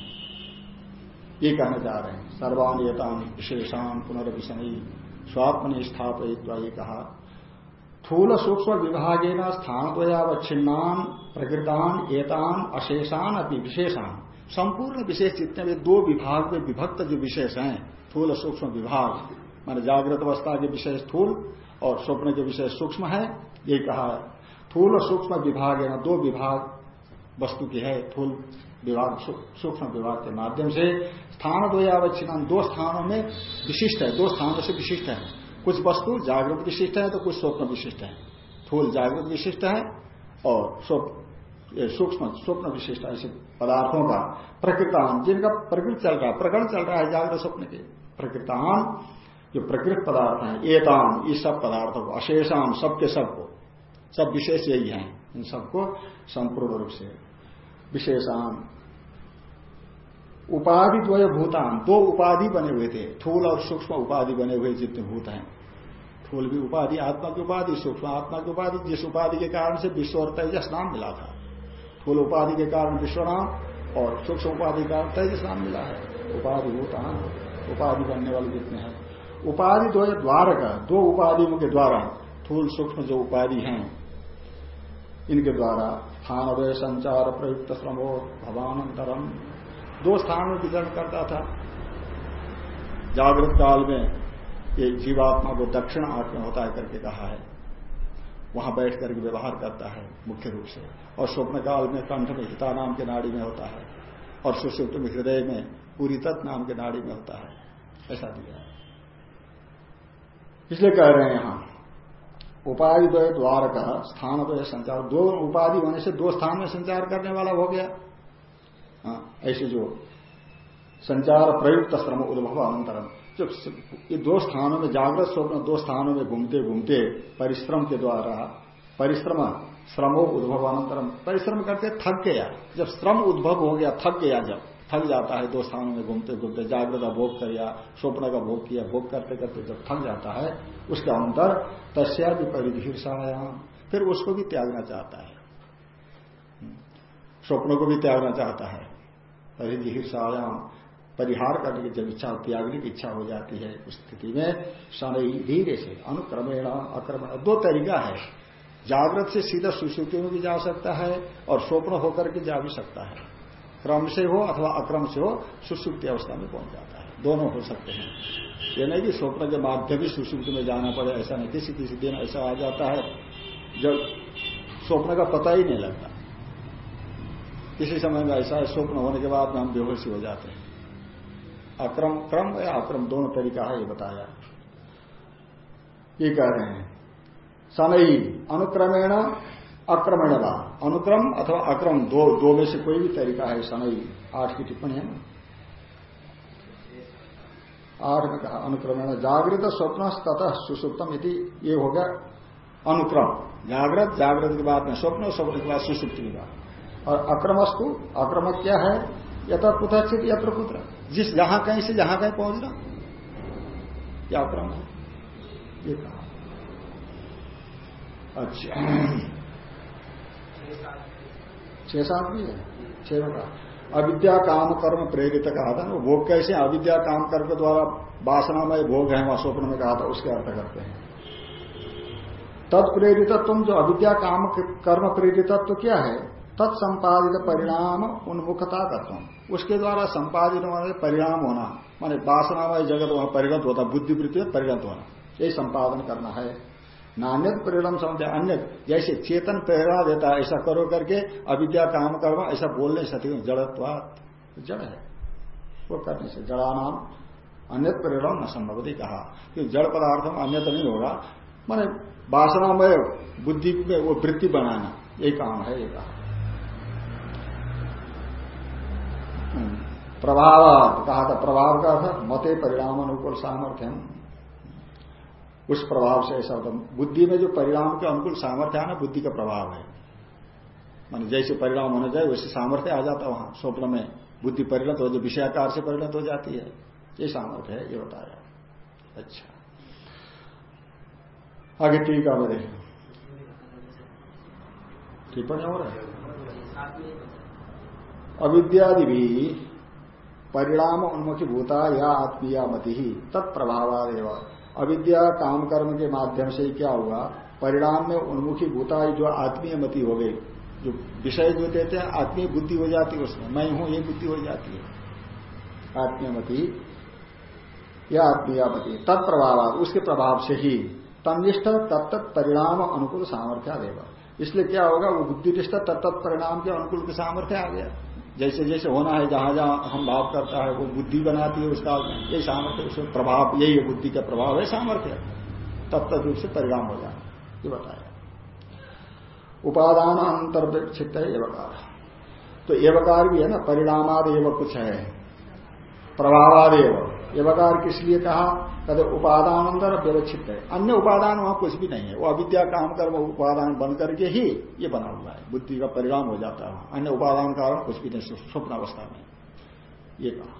ये कहना चाह रहे हैं। सर्वानियतान विशेषान पुनर्विषणी स्वात्म स्थापित ये कहा थूल सूक्ष्म विभागे न स्थान द्वयावच्छिन्नान प्रकृतान एतान अशेषान अपनी विशेषान संपूर्ण विशेष जितने भी दो विभाग में विभक्त जो विशेष हैं थूल सूक्ष्म विभाग, मान जागृत अवस्था के विशेष थूल और स्वप्न के विषय सूक्ष्म है, ये कहा थूल और सूक्ष्म विभाग है दो विभाग वस्तु की है थूल विभाग सूक्ष्म विभाग के माध्यम से। स्थान दो यावच्छिन्न दो स्थानों में विशिष्ट है, दो स्थानों से विशिष्ट है। कुछ वस्तु जागृत विशिष्ट है तो कुछ स्वप्न विशिष्ट है। थूल जागृत विशिष्ट है और सूक्ष्म, स्वप्न विशिष्ट ऐसे पदार्थों का। प्रकृतान, जिनका प्रकृति चल रहा है, प्रकरण चल रहा है जागृत स्वप्न के। प्रकृतान, जो प्रकृत पदार्थ हैं एताम इस सब पदार्थों को अशेषाम सबके सबको सब विशेष यही है, इन सबको संपूर्ण रूप से। विशेषाम उपाधि द्वय भूतान, दो उपाधि बने हुए थे, थूल और सूक्ष्म उपाधि बने हुए जितने भूत हैं। थूल भी उपाधि, आत्मा की उपाधि, सूक्ष्म आत्मा की उपाधि, जिस उपाधि के कारण से विश्व और तेजस नाम मिला था। थूल उपाधि के कारण विश्व नाम और सूक्ष्म उपाधि के कारण तेजस नाम मिला है। उपाधि भूतान, उपाधि बनने वाले जितने हैं। उपाधि द्वय द्वार का दो उपाधियों के द्वारा थूल, सूक्ष्म जो उपाधि हैं, इनके द्वारा स्थान संचार प्रयुक्त श्रमो भवानंतरम। दो स्थान में विचरण करता था। जागृत काल में ये जीवात्मा को दक्षिण आँख में होता है करके कहा है। वहाँ बैठ करके व्यवहार करता है, मुख्य रूप से। और स्वप्न काल में कंठ में हिता नाम के नाड़ी में होता है। और सुषुप्त में हृदय में पूरी तत्व नाम के नाड़ी में होता है। ऐसा दिया है। इसलिए कह रहे हैं यहाँ उपाधि द्वय द्वार का स्थान द्वय संचार, दो उपाधि होने से दो स्थान में संचार करने वाला हो गया। ऐसे जो संचार प्रयुक्त श्रम उद्भव अनंतरम। जब ये दो स्थानों में जागृत स्वप्न, दो स्थानों में घूमते घूमते परिश्रम के द्वारा परिश्रम, श्रमो उद्भव अनंतरम। परिश्रम करके थक गया। जब श्रम उद्भव हो गया, थक गया जब, थक जाता है, दो स्थानों में घूमते घूमते जागृत का भोग कर या स्वप्न का भोग किया, भोग करते करते जब थक जाता है, उसके अंतर तस्या भी परिधीर्षायाम फिर उसको भी त्यागना चाहता है। स्वप्नों को भी त्यागना चाहता है। परिधीर्षायाम परिहार करने की जब इच्छा त्यागने की इच्छा हो जाती है, उस स्थिति में शनि धीरे से, अनुक्रमेण अक्रमण दो तरीका है। जागृत से सीधा सुश्रुति में भी जा सकता है और स्वप्न होकर के जा भी सकता है। क्रम से हो अथवा अक्रम से हो सुसुप्ति अवस्था में पहुँच जाता है। दोनों हो सकते हैं। ये नहीं कि स्वप्न के माध्यम ही सुसुप्ति में जाना पड़े, ऐसा नहीं किसी किसी दिन ऐसा आ जाता है, जब स्वप्न का पता ही नहीं लगता। किसी समय में ऐसा है, स्वप्न होने के बाद में हम बेहोशी हो जाते हैं। अक्रम, क्रम या अक्रम, दोनों तरीका है, ये बताया। ये कह रहे हैं सनई अनुक्रमेण अक्रमण वा अनुक्रम अथवा अक्रम, दो दो में से कोई भी तरीका है सनई आठ की टिप्पणी है ना? आठ में कहा, अनुक्रमेण, जागृत स्वप्न तथा सुसुप्तम यदि ये हो गया अनुक्रम। जागृत जागृत के बाद में स्वप्न स्वप्न के बाद सुसुप्ति की बात। और अक्रमस्तु, अक्रम क्या है? यथा कुथचित यत्र पुत्र जिस जहाँ कहीं से जहाँ कहीं पहुँचना क्या अक्रम है। ये कहा। अच्छा। छह सात भी है। छह में अविद्या काम कर्म प्रेरित कहा था वो भोग कैसे अविद्या काम कर्म द्वारा वासनामय भोग है, वहाँ स्वप्न में कहा था, उसके अर्थ करते हैं। तत्प्रेरित तुम जो अविद्या काम कर्म प्रेरितत्व क्या है? तत्संपादित परिणाम उन्मुखता तत्व उसके द्वारा संपादित होने परिणाम होना, माने वासनामय जगत वहाँ परिणत होता बुद्धिवृत्ति में परिणत होना, यही संपादन करना है। नान्य परिणाम समझे, अन्य जैसे चेतन प्रेरणा देता है, ऐसा करो करके अविद्या काम कर्म ऐसा बोल नहीं सकते, जड़त्वात। जड़ है। वो करने से जड़ा नाम अन्य परिणाम न संभवती कहा। कि जड़ पदार्थ में अन्य नहीं होगा, माने वासनामय बुद्धि में वो वृत्ति बनाना यही काम है, ये कहा। प्रभाव कहा था प्रभाव का अर्थ मते परिणाम अनुकूल सामर्थ्य उस प्रभाव से ऐसा होता बुद्धि में जो परिणाम के अनुकूल सामर्थ्य है ना बुद्धि का प्रभाव है। मान जैसे परिणाम होना चाहिए, वैसे सामर्थ्य आ जाता वहाँ, स्वप्न में। बुद्धि परिणत हो, जो विषयाकार से परिणत हो जाती है। ये सामर्थ्य है, ये बताया अच्छा। आगे टीका में देखें। टिप्पणी हो रहा है? अविद्यादि भी परिणाम उन्मुखी भूता या आत्मीया मति ही तत्प्रभावादेव अविद्या काम कर्म के माध्यम से क्या हुआ? परिणाम में उन्मुखी भूता जो आत्मीय मति हो गई, जो विषय जो देते हैं, आत्मीय बुद्धि हो जाती है उसमें। मैं हूँ, ये बुद्धि हो जाती है। आत्मीय मति या आत्मीय मति तत्प्रभाव उसके प्रभाव से ही। तनिष्ठ तत्त परिणाम अनुकूल सामर्थ्य देगा इसलिए क्या होगा? वो बुद्धिनिष्ठ तत्त परिणाम के अनुकूल के सामर्थ्य आ गया। जैसे जैसे होना है, जहाँ जहाँ हम भाव करता है, वो बुद्धि बनाती है उसका, ये सामर्थ्य, उसमें प्रभाव, यही है बुद्धि का प्रभाव है, सामर्थ्य तब तक रूप से परिणाम हो जाए ये बताया। उपादान अंतर्विक्षित है एवकार तो एवकार भी है ना, परिणामाद एवं कुछ है, प्रभावाद एवं। एवकार किस लिए कहा? कहते उपादान अंदर व्यवच्छित है। अन्य उपादान वहाँ कुछ भी नहीं है। वो अविद्या, काम, कर्म, उपादान बन करके ही ये बना हुआ है। बुद्धि का परिणाम हो जाता है अन्य उपादान कारण कुछ भी नहीं स्वप्न अवस्था में। ये कहा।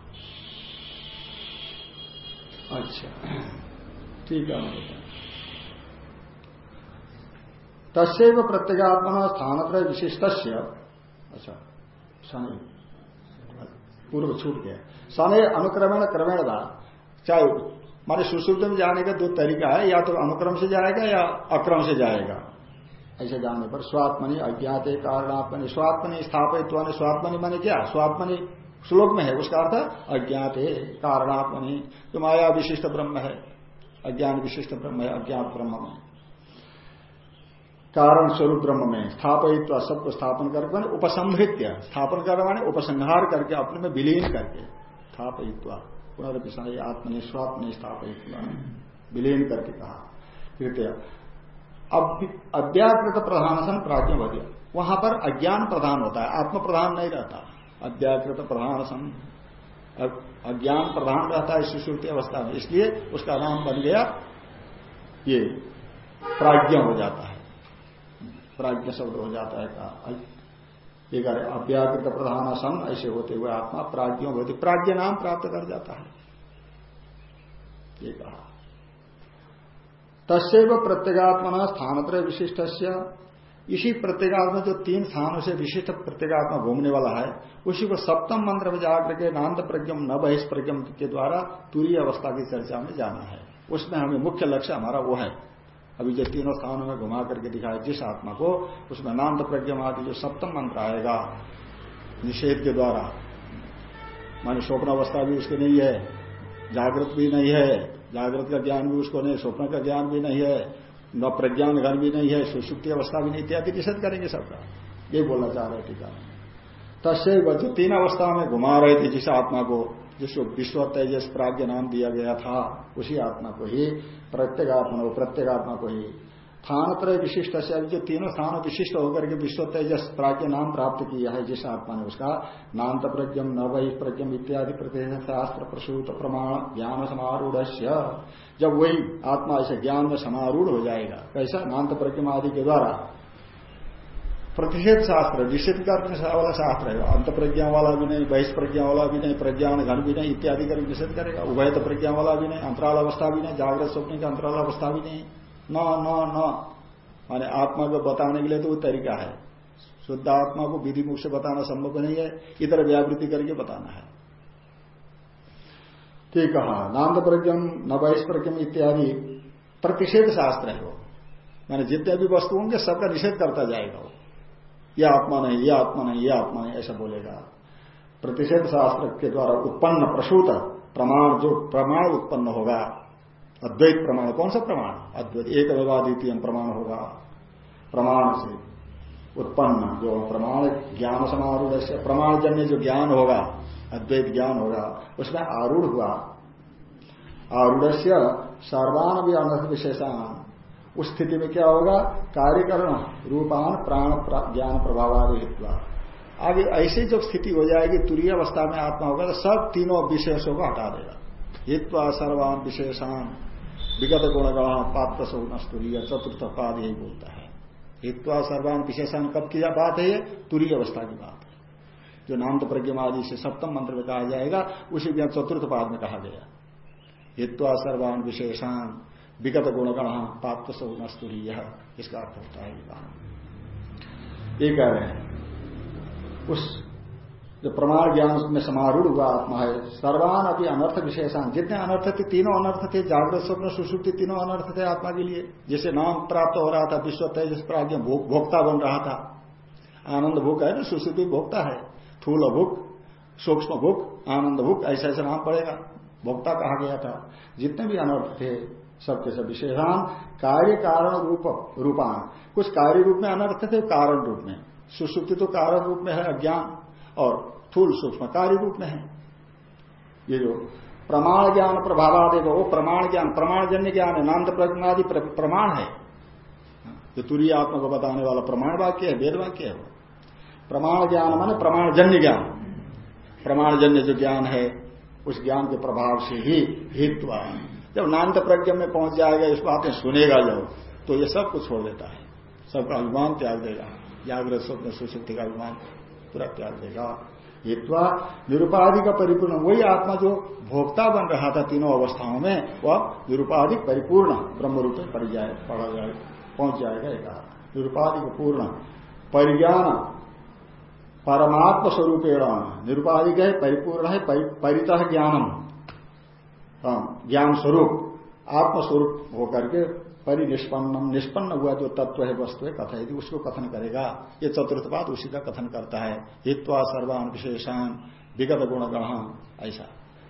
अच्छा। ठीक है तस्व प्रत्येगात्मा स्थान विशिष्ट अच्छा शनि। पूर्व छूट गया। समय अनुक्रमण क्रमेण चाहे माने सुश्रुत में जाने का दो तरीका है, या तो अनुक्रम से जाएगा या अक्रम से जाएगा। ऐसे जाने पर स्वात्मनि अज्ञात कारणात्मनि, स्वात्मनि स्थापित स्वात्मनि माने क्या? स्वात्मनि श्लोक में है, उसका अर्थ अज्ञात कारणात्मनि। जो माया विशिष्ट ब्रह्म है, अज्ञान विशिष्ट ब्रह्म है, अज्ञात ब्रह्म में। कारण स्वरूप ब्रह्म में स्थापित सबको स्थापन करके उपसंहृत्य। स्थापन करवाने उपसंहार करके, अपने में विलीन करके। स्थापित पुनर्विषय आत्मनि स्वात्मनि स्थापित विलीन करके कहा। कृत्य अव्याकृत प्रधान सन प्राज्ञ गया वहाँ पर अज्ञान प्रधान होता है, आत्म प्रधान नहीं रहता। अव्याकृत प्रधान सन। अज्ञान प्रधान रहता है सुश्रुति अवस्था में। इसलिए उसका नाम बन गया ये प्राज्ञ हो जाता है। प्राज्ञ शब्द हो जाता है कहा। ये कह रहे अव्याकृत प्रधान सन ऐसे होते हुए आत्मा प्राज्ञों होती प्राज्ञ नाम प्राप्त कर जाता है। ये कहा। तस्व प्रत्येगात्मा स्थानत्र विशिष्ट इसी प्रत्येगात्मा, जो तीन स्थानों से विशिष्ट प्रत्येगात्मा घूमने वाला है, उसी को सप्तम मंत्र में जाकर के नान्त प्रज्ञम न बहिष्प्रज्ञम के द्वारा तुरी अवस्था की चर्चा में जाना है। उसमें हमें मुख्य लक्ष्य हमारा वो है। अभी जो तीनों स्थानों में घुमा करके दिखाया, जिस आत्मा को, उसमें नाम प्रज्ञम आदि जो सप्तम मंत्र आएगा, निषेध के द्वारा। माने स्वप्न अवस्था भी उसके नहीं है, जागृत भी नहीं है, जागृत का ज्ञान भी उसको नहीं, स्वप्न का ज्ञान भी नहीं है, न प्रज्ञान घन भी नहीं है, सुसुप्ति अवस्था भी नहीं, इत्यादि निषेध करेंगे सबका। ये बोलना चाह रहे टीका तस्से जो तीन अवस्था में घुमा रहे थे, जिस आत्मा को जिसको विश्व तेजस प्राज्ञ नाम दिया गया था, उसी आत्मा को ही, प्रत्येगात्मा प्रत्येगात्मा को ही। स्थान त्रय विशिष्ट से जो तीनों स्थान विशिष्ट होकर के विश्व तेजस प्राज्ञ नाम प्राप्त किया है, जिस आत्मा ने उसका नान्त प्रज्ञम नवई प्रज्ञम इत्यादि प्रतिष्ठ शास्त्र प्रसूत प्रमाण, ज्ञान समारूढ़ जब वही आत्मा ऐसे ज्ञान में समारूढ़ हो जाएगा, कैसा? नान्त प्रज्ञम आदि के द्वारा। प्रतिषेध शास्त्र, निषेध करने वाला शास्त्र है। अंत प्रज्ञा वाला भी नहीं बहिष प्रज्ञा वाला भी नहीं, प्रज्ञान घन भी नहीं, इत्यादि कर निषेध करेगा। उभय प्रज्ञा वाला भी नहीं, अंतराल अवस्था भी नहीं, जागृत स्वप्न की अंतराल अवस्था भी नहीं। न न माने आत्मा को बताने के लिए तो वो तरीका है। शुद्ध आत्मा को विधि मुख से बताना संभव नहीं है, इतर व्यावृत्ति करके बताना है। ठीक कहा नाम प्रज्ञम न बहिष प्रज्ञम इत्यादि प्रतिषेध शास्त्र है वो। मैंने जितने भी वस्तु होंगे, सबका निषेध करता जाएगा वो। यह आत्मा नहीं यह आत्मा नहीं यह आत्मा नहीं, ऐसा बोलेगा। प्रतिषेध शास्त्र के द्वारा उत्पन्न प्रसूत प्रमाण, जो प्रमाण उत्पन्न होगा, अद्वैत प्रमाण, कौन सा प्रमाण? अद्वैत, एक द्वितीय प्रमाण होगा। प्रमाण से उत्पन्न जो प्रमाण, ज्ञान समारूढ़ प्रमाण जन्य जो ज्ञान होगा, अद्वैत ज्ञान होगा, उसमें आरूढ़ हुआ। आरूढ़ सर्वान भी अनर्थ विशेषान। उस स्थिति में क्या होगा? कार्यकरण, रूपान, प्राण ज्ञान प्रभावादि आगे ऐसी जब स्थिति हो जाएगी, तुरीय अवस्था में आत्मा होगा तो सब तीनों विशेषों को हटा देगा। हित्वा, सर्वान विशेषान, विगत गुणगण पात्र सौनस्तुरीय चतुर्थ पाद यही बोलता है। हित्वा, सर्वान विशेषान कब की बात है ये तुरीय अवस्था की बात है। जो नाम तो प्रज्ञमादि से सप्तम मंत्र में कहा जाएगा, उसी भी चतुर्थ पाद में कहा गया। हित्वा, सर्वान विशेषान विगत गुणगण पाप सौ नस्तुरी यह इसका अर्थ होता है ये कह रहे हैं, उस जो प्रमाण ज्ञान में समारूढ़ हुआ आत्मा है सर्वान अभी अनर्थ विशेषान, जितने अनर्थ थे, तीनों अनर्थ थे, जागृत स्वप्न सुश्रुति तीनों अनर्थ थे आत्मा के लिए। जिसे नाम प्राप्त हो रहा था, विश्व तेजस प्राज्ञ भोक्ता बन रहा था। आनंद भूख है ना सुश्रुति भोक्ता है। थूल भूख सूक्ष्म भूख आनंद भूख ऐसा ऐसा नाम पड़ेगा। भोक्ता कहा गया था। जितने भी अनर्थ थे सबके सब विशेषान कार्य कारण रूप रूपान कुछ कार्य रूप में अनर्थ थे, कारण रूप में। सुसुप्ति तो कारण रूप में है, अज्ञान। और थूल सूक्ष्म कार्य रूप में है। ये जो प्रमाण ज्ञान प्रभाव प्रभावादि वो प्रमाण ज्ञान प्रमाण जन्य ज्ञान है। नाम प्रज्ञादि प्रमाण है। जो तुरीय आत्मा को बताने वाला प्रमाण वाक्य है, वेद वाक्य है प्रमाण ज्ञान माने प्रमाण जन्य ज्ञान। प्रमाण जन्य जो ज्ञान है, उस ज्ञान के प्रभाव से ही हित्वा जब नान्त प्रज्ञ में पहुँच जाएगा, इस बात में सुनेगा जब तो ये सब कुछ छोड़ देता है। सबका अभिमान त्याग देगा। जागृत स्वप्न, सुशक्ति का अभिमान पूरा त्याग देगा। हित्वा निरुपाधि का परिपूर्ण, वही आत्मा जो भोक्ता बन रहा था तीनों अवस्थाओं में, वह निरुपाधिक परिपूर्ण ब्रह्म रूप में पड़ जाए, पड़ा जाए, पहुँच जाएगा एक निरुपाधिक पूर्ण। परिज्ञान, परमात्म स्वरूपेण। निरुपाधिक है, परिपूर्ण है परितः ज्ञानम। हाँ, ज्ञान स्वरूप आत्मस्वरूप होकर के परिनिष्पन्नम निष्पन्न हुआ जो तत्व है वस्तु है कथा यदि उसको कथन करेगा ये चतुर्थ बात उसी का कथन करता है। हित्वा सर्वान विशेषान विगत गुण गण ऐसा।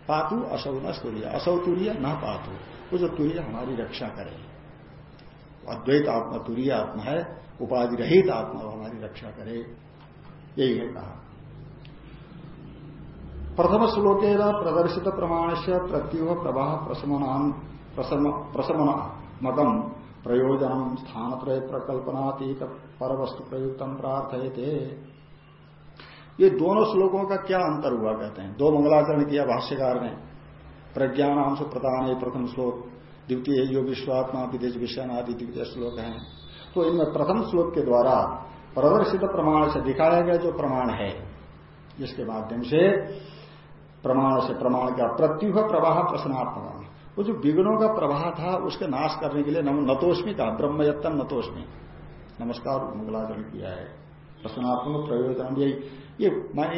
पातु असौ न सूर्य असौ तुरीय न पातु। वो जो तुरीय हमारी रक्षा करे। अद्वैत आत्मा तुरीय आत्मा है उपाधि रहित आत्मा हमारी रक्षा करे। यही है कहा। प्रथम श्लोके प्रदर्शित प्रमाण से प्रत्युह प्रवाह प्रशमन मतम प्रयोजन स्थान त्रय प्रकल्पनातीत पर वस्तु प्रयुक्त प्रार्थयते। ये दोनों श्लोकों का क्या अंतर हुआ कहते हैं? दो मंगलाचरण किया, भाष्यकार ने। प्रज्ञान अंश प्रधान प्रथम श्लोक, द्वितीय जो विश्वात्मा विदेश विषय आदि द्वितीय श्लोक है। तो इनमें प्रथम श्लोक के द्वारा प्रदर्शित प्रमाण से दिखाया गया जो प्रमाण है, जिसके माध्यम से प्रमाण से प्रमाण का प्रत्युह प्रवाह प्रश्नात्मक वो जो विघ्नों का प्रवाह था, उसके नाश करने के लिए नम नतोष्मी का ब्रह्मयत्तन नतोष्मी। नमस्कार, मंगलाचरण किया है। प्रश्नात्मक प्रयोजन यही। ये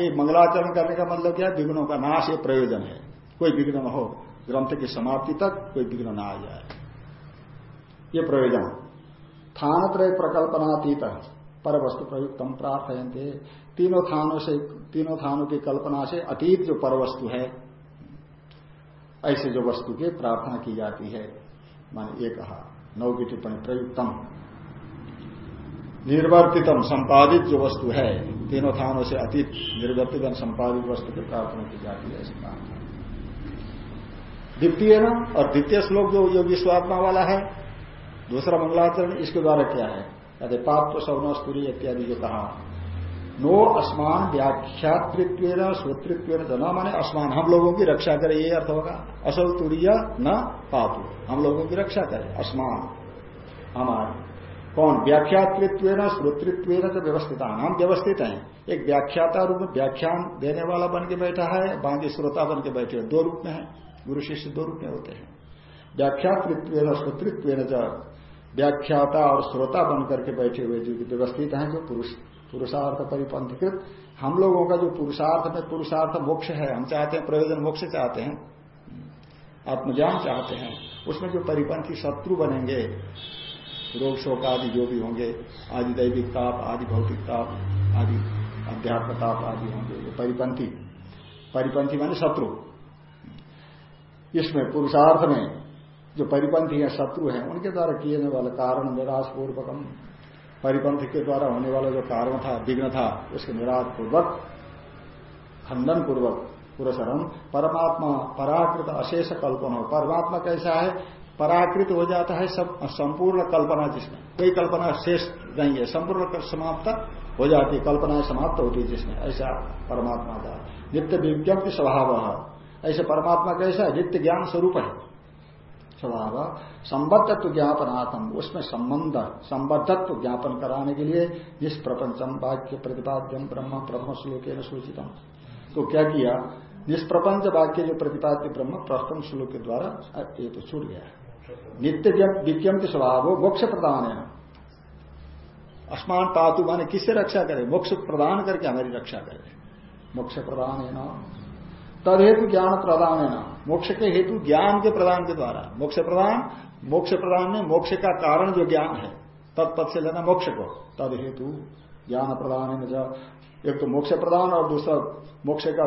ये मंगलाचरण करने का मतलब क्या? है विघ्नों का नाश ये प्रयोजन है। कोई विघ्न न हो। ग्रंथ की समाप्ति तक कोई विघ्न न आ जाए। ये प्रयोजन। स्थान त्रय प्रकल्पनातीत। पर वस्तु प्रयुक्तम प्राप्त तीनों थानों से, तीनों थानों की कल्पना से अतीत जो पर वस्तु है, ऐसे जो वस्तु की प्रार्थना की जाती है, माने ये कहा, नौ की टिप्पणी प्रयुक्तम। निर्वर्तितम संपादित जो वस्तु है, तीनों थानों से अतीत निर्वर्तित संपादित वस्तु की प्रार्थना की जाती है, ऐसे द्वितीय और द्वितीय श्लोक जो योगी स्वात्मा वाला है, दूसरा मंगलाचरण, इसके द्वारा क्या है? कहते पाप तो सवर्ण स्तूरी इत्यादि जो कहा। नो असमान व्याख्यातृत्व श्रोतृत्व न माने असमान। हम लोगों की रक्षा करे, ये अर्थ होगा। असल तुरीय न पापु। हम लोगों की रक्षा करे, असमान। हमारे। कौन? व्याख्यातृत्व श्रोतृत्व तो व्यवस्थित हम व्यवस्थित हैं। एक व्याख्याता रूप में व्याख्यान देने वाला बन के बैठा है बाकी श्रोता बन के बैठे दो रूप में है। गुरु शिष्य दो रूप में होते हैं। व्याख्यातृत्व श्रोतृत्व व्याख्याता और श्रोता बन करके बैठे हुए जो व्यवस्थित हैं, जो पुरुष, पुरुषार्थ परिपंथीकृत। हम लोगों का जो पुरुषार्थ में पुरुषार्थ मोक्ष है, हम चाहते हैं प्रयोजन मोक्ष चाहते हैं, आत्मज्ञान चाहते हैं, उसमें जो परिपंथी शत्रु बनेंगे रोग शोक आदि जो भी होंगे, आदि दैविक ताप, आदि भौतिक ताप, आदि अध्यात्म ताप आदि होंगे जो परिपंथी परिपंथी माने शत्रु। इसमें पुरुषार्थ में जो परिपंथी है शत्रु हैं, उनके द्वारा किए वाला कारण निराश पूर्वकम परिपंथ के द्वारा होने वाला जो कारण था, विघ्न था, उसके निराश पूर्वक खंडन पूर्वक पुरसरम, परमात्मा, पराकृत अशेष कल्पना परमात्मा कैसा है? पराकृत हो जाता है सब, संपूर्ण कल्पना जिसमें। कोई कल्पना शेष नहीं है, संपूर्ण समाप्त हो जाती है कल्पनाएँ समाप्त होती है जिसमें। ऐसा परमात्मा का नित्य विज्ञप्ति स्वभाव ऐसे परमात्मा कैसा है? नित्य ज्ञान स्वरूप है। स्वभाव संबद्धत्व ज्ञापनात्म उसमें संबंध, संबद्धत्व ज्ञापन कराने के लिए निष्प्रपंचम वाक्य प्रतिपाद्यम ब्रह्म ब्रह्म श्लोक सूचितम। तो क्या किया? निष्प्रपंच वाक्य जो प्रतिपाद्य ब्रह्म प्रथम श्लोक के द्वारा ये तो छूट गया। नित्य विज्ञम के स्वभाव, मोक्ष प्रदान है। अस्मान पातु माने किससे रक्षा करे? मोक्ष प्रदान करके हमारी रक्षा करे। मोक्ष प्रदान है ना? तद हेतु ज्ञान प्रदान है ना? मोक्ष के हेतु ज्ञान के प्रदान के द्वारा। मोक्ष प्रदान मोक्ष प्रदान में मोक्ष का कारण जो ज्ञान है तत्पद से लेना मोक्ष को। तद हेतु ज्ञान प्रदान है एक तो मोक्ष प्रदान और दूसरा मोक्ष का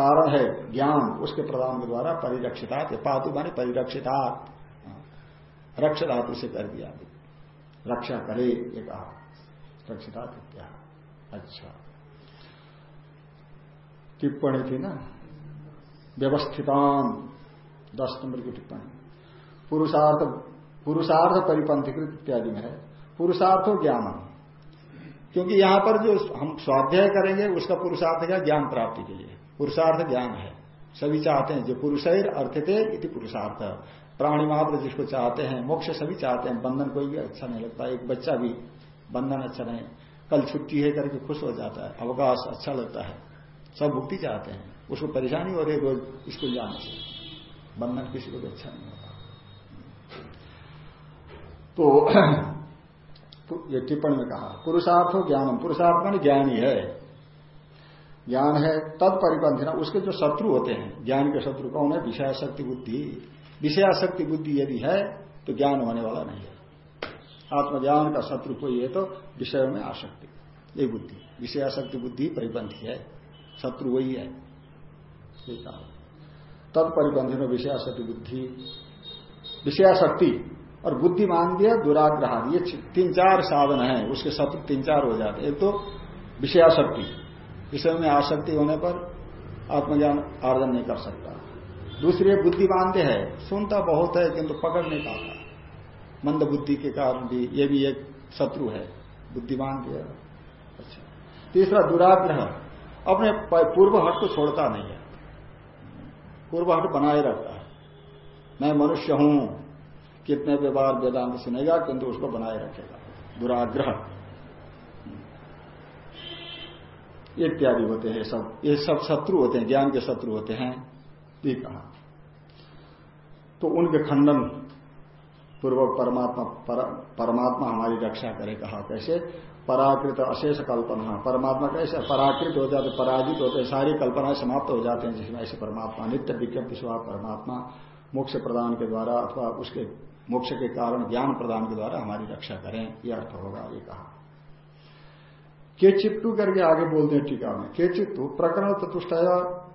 कारण है ज्ञान, उसके प्रदान के द्वारा परिरक्षिता पातु माने परिरक्षिता। रक्ष धातु से कर दिया। रक्षा करे, ये कहा। रक्षिता क्या अच्छा। टिप्पणी थी ना? व्यवस्थितान। दस नंबर की टिप्पणी। पुरुषार्थ पुरुषार्थ परिपंथीकृत इत्यादि में है। पुरुषार्थ पुरुषार्थो ज्ञान क्योंकि यहाँ पर जो हम स्वाध्याय करेंगे, उसका पुरुषार्थ क्या? ज्ञान प्राप्ति के लिए। पुरुषार्थ ज्ञान है। सभी चाहते हैं, जो पुरुषैर अर्थित इति पुरुषार्थ। प्राणी मात्र जिसको चाहते हैं, मोक्ष सभी चाहते हैं। बंधन कोई भी अच्छा नहीं लगता। एक बच्चा भी बंधन अच्छा नहीं। कल छुट्टी है करके खुश हो जाता है। अवकाश अच्छा लगता है। सब मुक्ति चाहते हैं। उसको परेशानी हो रही रोज स्कूल जाने से बंधन किसी को भी अच्छा नहीं होता। तो ये टिप्पणी में कहा, पुरुषार्थ हो ज्ञानम। पुरुषार्थ मान ज्ञान ही। है ज्ञान है तत्परिपंथी ना उसके जो शत्रु होते हैं, ज्ञान के शत्रु कौन है? विषयाशक्ति बुद्धि। विषयाशक्ति बुद्धि यदि है तो ज्ञान होने वाला नहीं है। आत्मज्ञान का शत्रु कोई है तो विषय में आसक्ति। ये बुद्धि। विषयाशक्ति बुद्धि परिपंथी है। शत्रु वही है। तत्परिपंथी में विषयाशक्ति बुद्धि। विषयाशक्ति और बुद्धि मान दिया दुराग्रह ये तीन चार साधन है, उसके शत्रु तीन चार हो जाते एक तो विषयाशक्ति, विषय में आसक्ति होने पर आत्मज्ञान आर्जन नहीं कर सकता। दूसरी बुद्धिमान है, सुनता बहुत है, किंतु पकड़ नहीं पाता। मंद बुद्धि के कारण भी ये भी एक शत्रु है बुद्धिमान है अच्छा। तीसरा, दुराग्रह, अपने पूर्व हट को छोड़ता नहीं है। पूर्व हट बनाए रखता है। मैं मनुष्य हूँ कितने व्यवहार वेदांत सुनेगा किंतु उसको बनाए रखेगा। दुराग्रह। इत्यादि होते हैं सब। ये सब शत्रु होते हैं ज्ञान के शत्रु होते हैं ये कहा। तो उनके खंडन पूर्वक परमात्मा पर, परमात्मा हमारी रक्षा करे कहा कैसे? पराकृत अशेष कल्पना। परमात्मा कैसे पराकृत हो जाते, पराजित होते, सारी कल्पनाएँ समाप्त हो जाते हैं जिसमें ऐसे परमात्मा, नित्य विज्ञप्ति स्वभाव परमात्मा मोक्ष प्रदान के द्वारा अथवा उसके मोक्ष के कारण ज्ञान प्रदान के द्वारा हमारी रक्षा करें यह अर्थ होगा, ये कहा। के चित्तु करके आगे बोलते हैं टीका में। के चित्तु प्रकरण चतुष्टया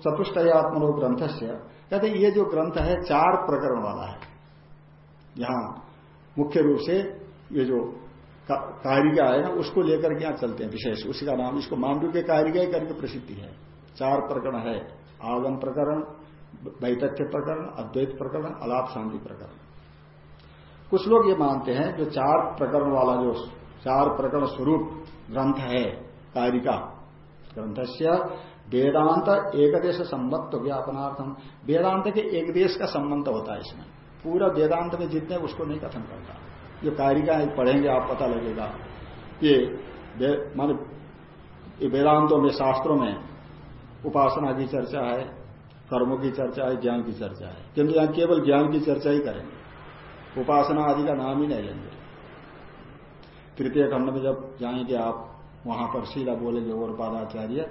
चतुष्टयात्मनो ग्रंथ से कहते ये जो ग्रंथ है, चार प्रकरण वाला है। यहाँ मुख्य रूप से ये जो कारिका है ना उसको लेकर के यहाँ चलते हैं विशेष। उसी का नाम इसको मांडू के कारिका करके प्रसिद्धि है। चार प्रकरण है। आगम प्रकरण, वैतथ्य प्रकरण, अद्वैत प्रकरण अलाप शांति प्रकरण। कुछ लोग ये मानते हैं, जो चार प्रकरण वाला जो चार प्रकरण स्वरूप ग्रंथ है कारिका ग्रंथ से वेदांत एकदेश संबत्त ज्ञापनार्थम वेदांत के एक देश का संबंध होता है इसमें। पूरा वेदांत में जितने उसको नहीं कथन करता। जो कारिका पढ़ेंगे, आप पता लगेगा ये मान वेदांतों में, शास्त्रों में उपासना की चर्चा है, कर्मों की चर्चा है, ज्ञान की चर्चा है। किंतु यहाँ केवल ज्ञान की चर्चा ही करेंगे। उपासना आदि का नाम ही नहीं लेंगे। तृतीय खंड में जब जाएँगे आप, वहाँ पर सीधा बोलेंगे और पादाचार्य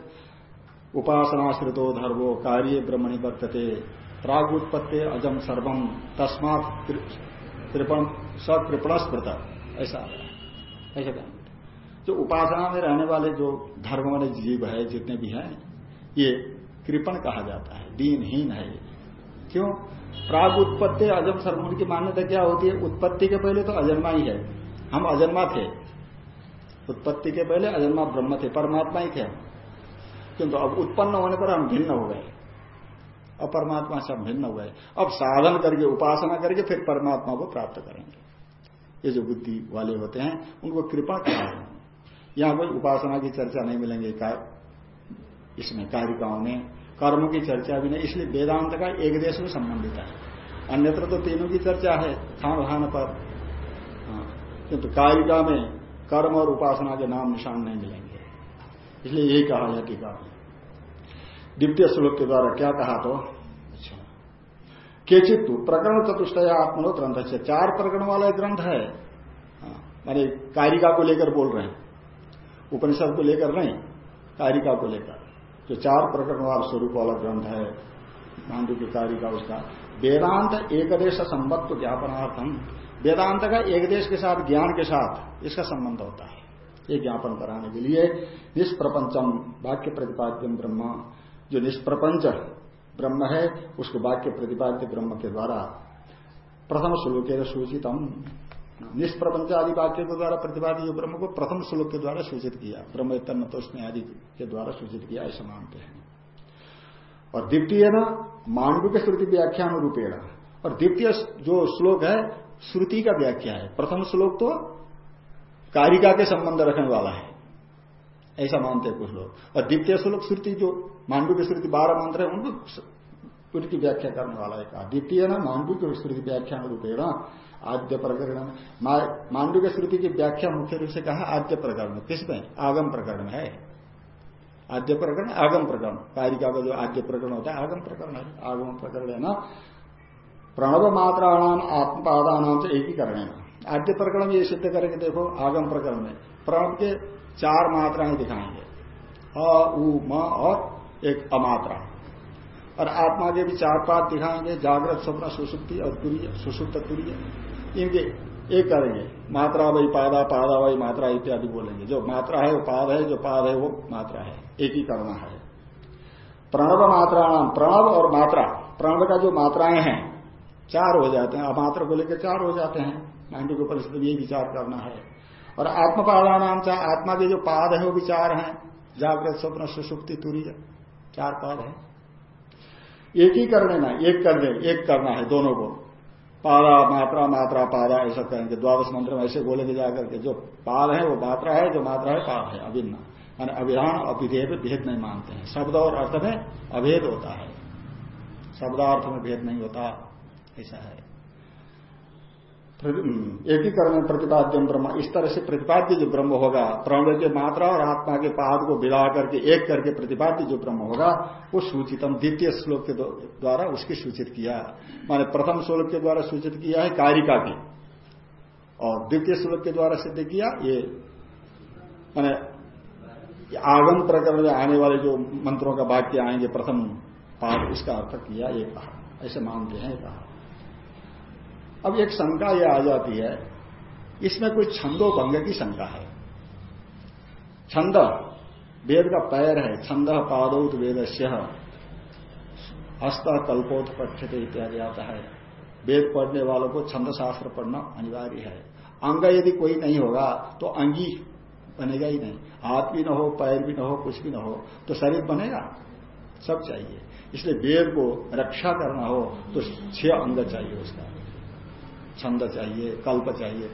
उपासनाश्रितो धर्मो कार्य ब्रह्मणि वर्तते प्राग उत्पत्ति अजम सर्वम तस्मात कृपण सकृपण स्मृत ऐसा। ऐसा कहेंगे जो उपासना में रहने वाले जो धर्म वाले जीव है, जितने भी हैं, ये कृपण कहा जाता है, दीनहीन है। क्यों? प्राग उत्पत्ति अजम सर्वम की मान्यता क्या होती है? उत्पत्ति के पहले तो अजन्मा ही है। हम अजन्मा थे। उत्पत्ति के पहले अजन्मा ब्रह्म थे, परमात्मा ही थे। किंतु अब उत्पन्न होने पर हम भिन्न हो गए। अब परमात्मा से भिन्न हो गए। अब साधन करके उपासना करके फिर परमात्मा को प्राप्त करेंगे। ये जो बुद्धि वाले होते हैं उनको कृपा कहा है? यहाँ कोई उपासना की चर्चा नहीं मिलेंगे का, इसमें कारिकाओं में। कर्म की चर्चा भी नहीं इसलिए वेदांत का एक देश में संबंधित है। अन्यत्र तो तीनों की चर्चा है खान खान पर। हाँ, किंतु कारिका में कर्म और उपासना के नाम निशान नहीं मिलेंगे। इसलिए यही कहा है टीका द्वितीय श्लोक के द्वारा क्या कहा तो? अच्छा। केचित प्रकरण चतुष्टया आत्मनो ग्रंथ से चार प्रकरण वाला ग्रंथ है। हाँ, माने कारिका को लेकर बोल रहे हैं। उपनिषद को लेकर नहीं कारिका को लेकर। जो चार प्रकरण वाला स्वरूप वाला ग्रंथ है मांडू की कारिका उसका। वेदांत एकदेश संबत्व ज्ञापनार्थम वेदांत का एक देश के साथ ज्ञान के साथ इसका संबंध होता है। ये ज्ञापन कराने के लिए निष्प्रपंचम वाक्य प्रतिपाद्यम ब्रह्म। जो निष्प्रपंच ब्रह्म है, उसको वाक्य प्रतिपाद्य ब्रह्म के द्वारा प्रथम श्लोक सूचितम। निष्प्रपंच आदि वाक्य के द्वारा प्रतिपादित जो ब्रह्म को प्रथम श्लोक के द्वारा सूचित किया। ब्रह्म तन्मतोष्ण आदि के द्वारा सूचित किया, ऐसा मानते हैं। और द्वितीय ना मांडू के श्रुति व्याख्यान रूपेण। और द्वितीय जो श्लोक है, श्रुति का व्याख्या है। प्रथम श्लोक तो कारिका के संबंध रखने वाला है। ऐसा मानते हैं कुछ लोग। और द्वितीय श्लोक श्रुति जो मांडू की श्रुति बारह मंत्र है, उनको उनकी व्याख्या करने वाला है कहा द्वितीय ना मांडू की श्रुति व्याख्यान रूपेण आद्य प्रकरण मांडू के श्रुति की व्याख्या मुख्य रूप से कहा, आद्य प्रकरण किसमें? आगम प्रकरण है। आद्य प्रकरण आगम प्रकरण। कारिका का जो आद्य प्रकरण होता है, आगम प्रकरण है। आगम प्रकरण है ना। प्रणव मात्राणाम आत्मपादानाम से एक ही। आद्य प्रकरण ये सिद्ध करेंगे, देखो, आगम प्रकरण में। प्रणव के चार मात्राएँ दिखाएँगे। अ, उ, म और एक अमात्रा। और आत्मा के भी चार पात दिखाएँगे, जागृत, स्वप्न, सुसुप्ति और तुरीय, सुसुप्त तुरीय। इनके एक करेंगे, मात्रा वही पादा पादा वही मात्रा इत्यादि बोलेंगे। जो मात्रा है वो पाद है, जो पाद है वो मात्रा है। एक ही करना है। प्रणव मात्रा नाम, प्रणव और मात्रा। प्रणव का जो मात्राएँ हैं, चार हो जाते हैं। अमात्र को लेकर चार हो जाते हैं। नाइन्टी के परिस्थिति में ये विचार करना है। और आत्मपादा नाम, चाहे आत्मा के जो पाद है वो विचार है। जागृत, स्वप्न, सुसुप्ति तुरी चार पाद है। एक ही करने ना, एक करने एक करना है दोनों को। पादा मात्रा मात्रा पादा ऐसा कहेंगे, द्वादश मंत्र में ऐसे बोलेंगे जाकर के जो पाद है, वो मात्रा है, जो मात्रा है, पाद है, अभिन्न। मान अभिधान अभिधेय भेद नहीं मानते हैं। शब्द और अर्थ में अभेद होता है। शब्दार्थ में भेद नहीं होता, ऐसा है। एकीकरण में प्रतिपाद्यम ब्रह्म। इस तरह से प्रतिपाद्य जो ब्रह्म होगा प्रणव के मात्रा और आत्मा के पाद को विदा करके एक करके प्रतिपाद्य जो ब्रह्म होगा, वो सूचितम द्वितीय श्लोक के द्वारा उसकी सूचित किया। माने प्रथम श्लोक के द्वारा सूचित किया है कारिका की। और द्वितीय श्लोक के द्वारा सिद्ध किया ये। माने आगम प्रकरण में आने वाले जो मंत्रों का वाक्य आएँगे, प्रथम पाद, इसका अर्थ किया, ये कहा। ऐसे मानते हैं कहा। अब एक शंका यह आ जाती है, इसमें कोई छंदो भंग की शंका है। छंद, वेद का पैर है, छंद पादौत वेद हस्त कल्पोत पठ्यते इत्यादि आता है। वेद पढ़ने वालों को छंद शास्त्र पढ़ना अनिवार्य है। अंग यदि कोई नहीं होगा तो अंगी बनेगा ही नहीं। हाथ भी ना हो, पैर भी ना हो, कुछ भी ना हो तो शरीर बनेगा। सब चाहिए। इसलिए वेद को रक्षा करना हो तो छह अंग चाहिए उसका। छंद चाहिए, कल्प चाहिए।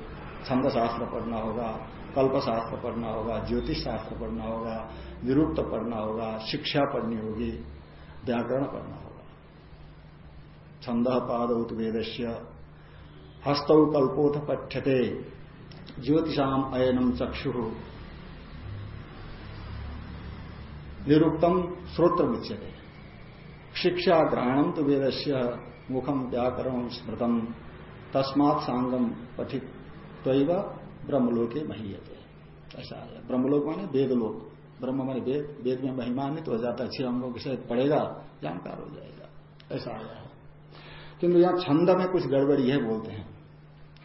छंद शास्त्र पढ़ना होगा, कल्प शास्त्र पढ़ना होगा, ज्योतिष शास्त्र पढ़ना होगा निरुक्त पढ़ना होगा, शिक्षा पढ़नी होगी, व्याकरण पढ़ना होगा। छंद पाद वेदस्य, हस्तौ कल्पोथ पठ्यते, ज्योतिषाम अयनम चक्षु। निरुक्तम श्रोत्र मुच्यते शिक्षा ग्रहणम तो वेद मुखम व्याकरण स्मृतम। तस्मात सांगम पठित तो ब्रह्मलोके महीयते। ऐसा है। ब्रह्मलोक माने वेदलोक। ब्रह्म माने वेद वेद में महिमान्वित हो जाता है, छह अंगों के सहित पड़ेगा, जानकार हो जाएगा। ऐसा आया है। किंतु यहाँ छंद में कुछ गड़बड़ी है बोलते हैं।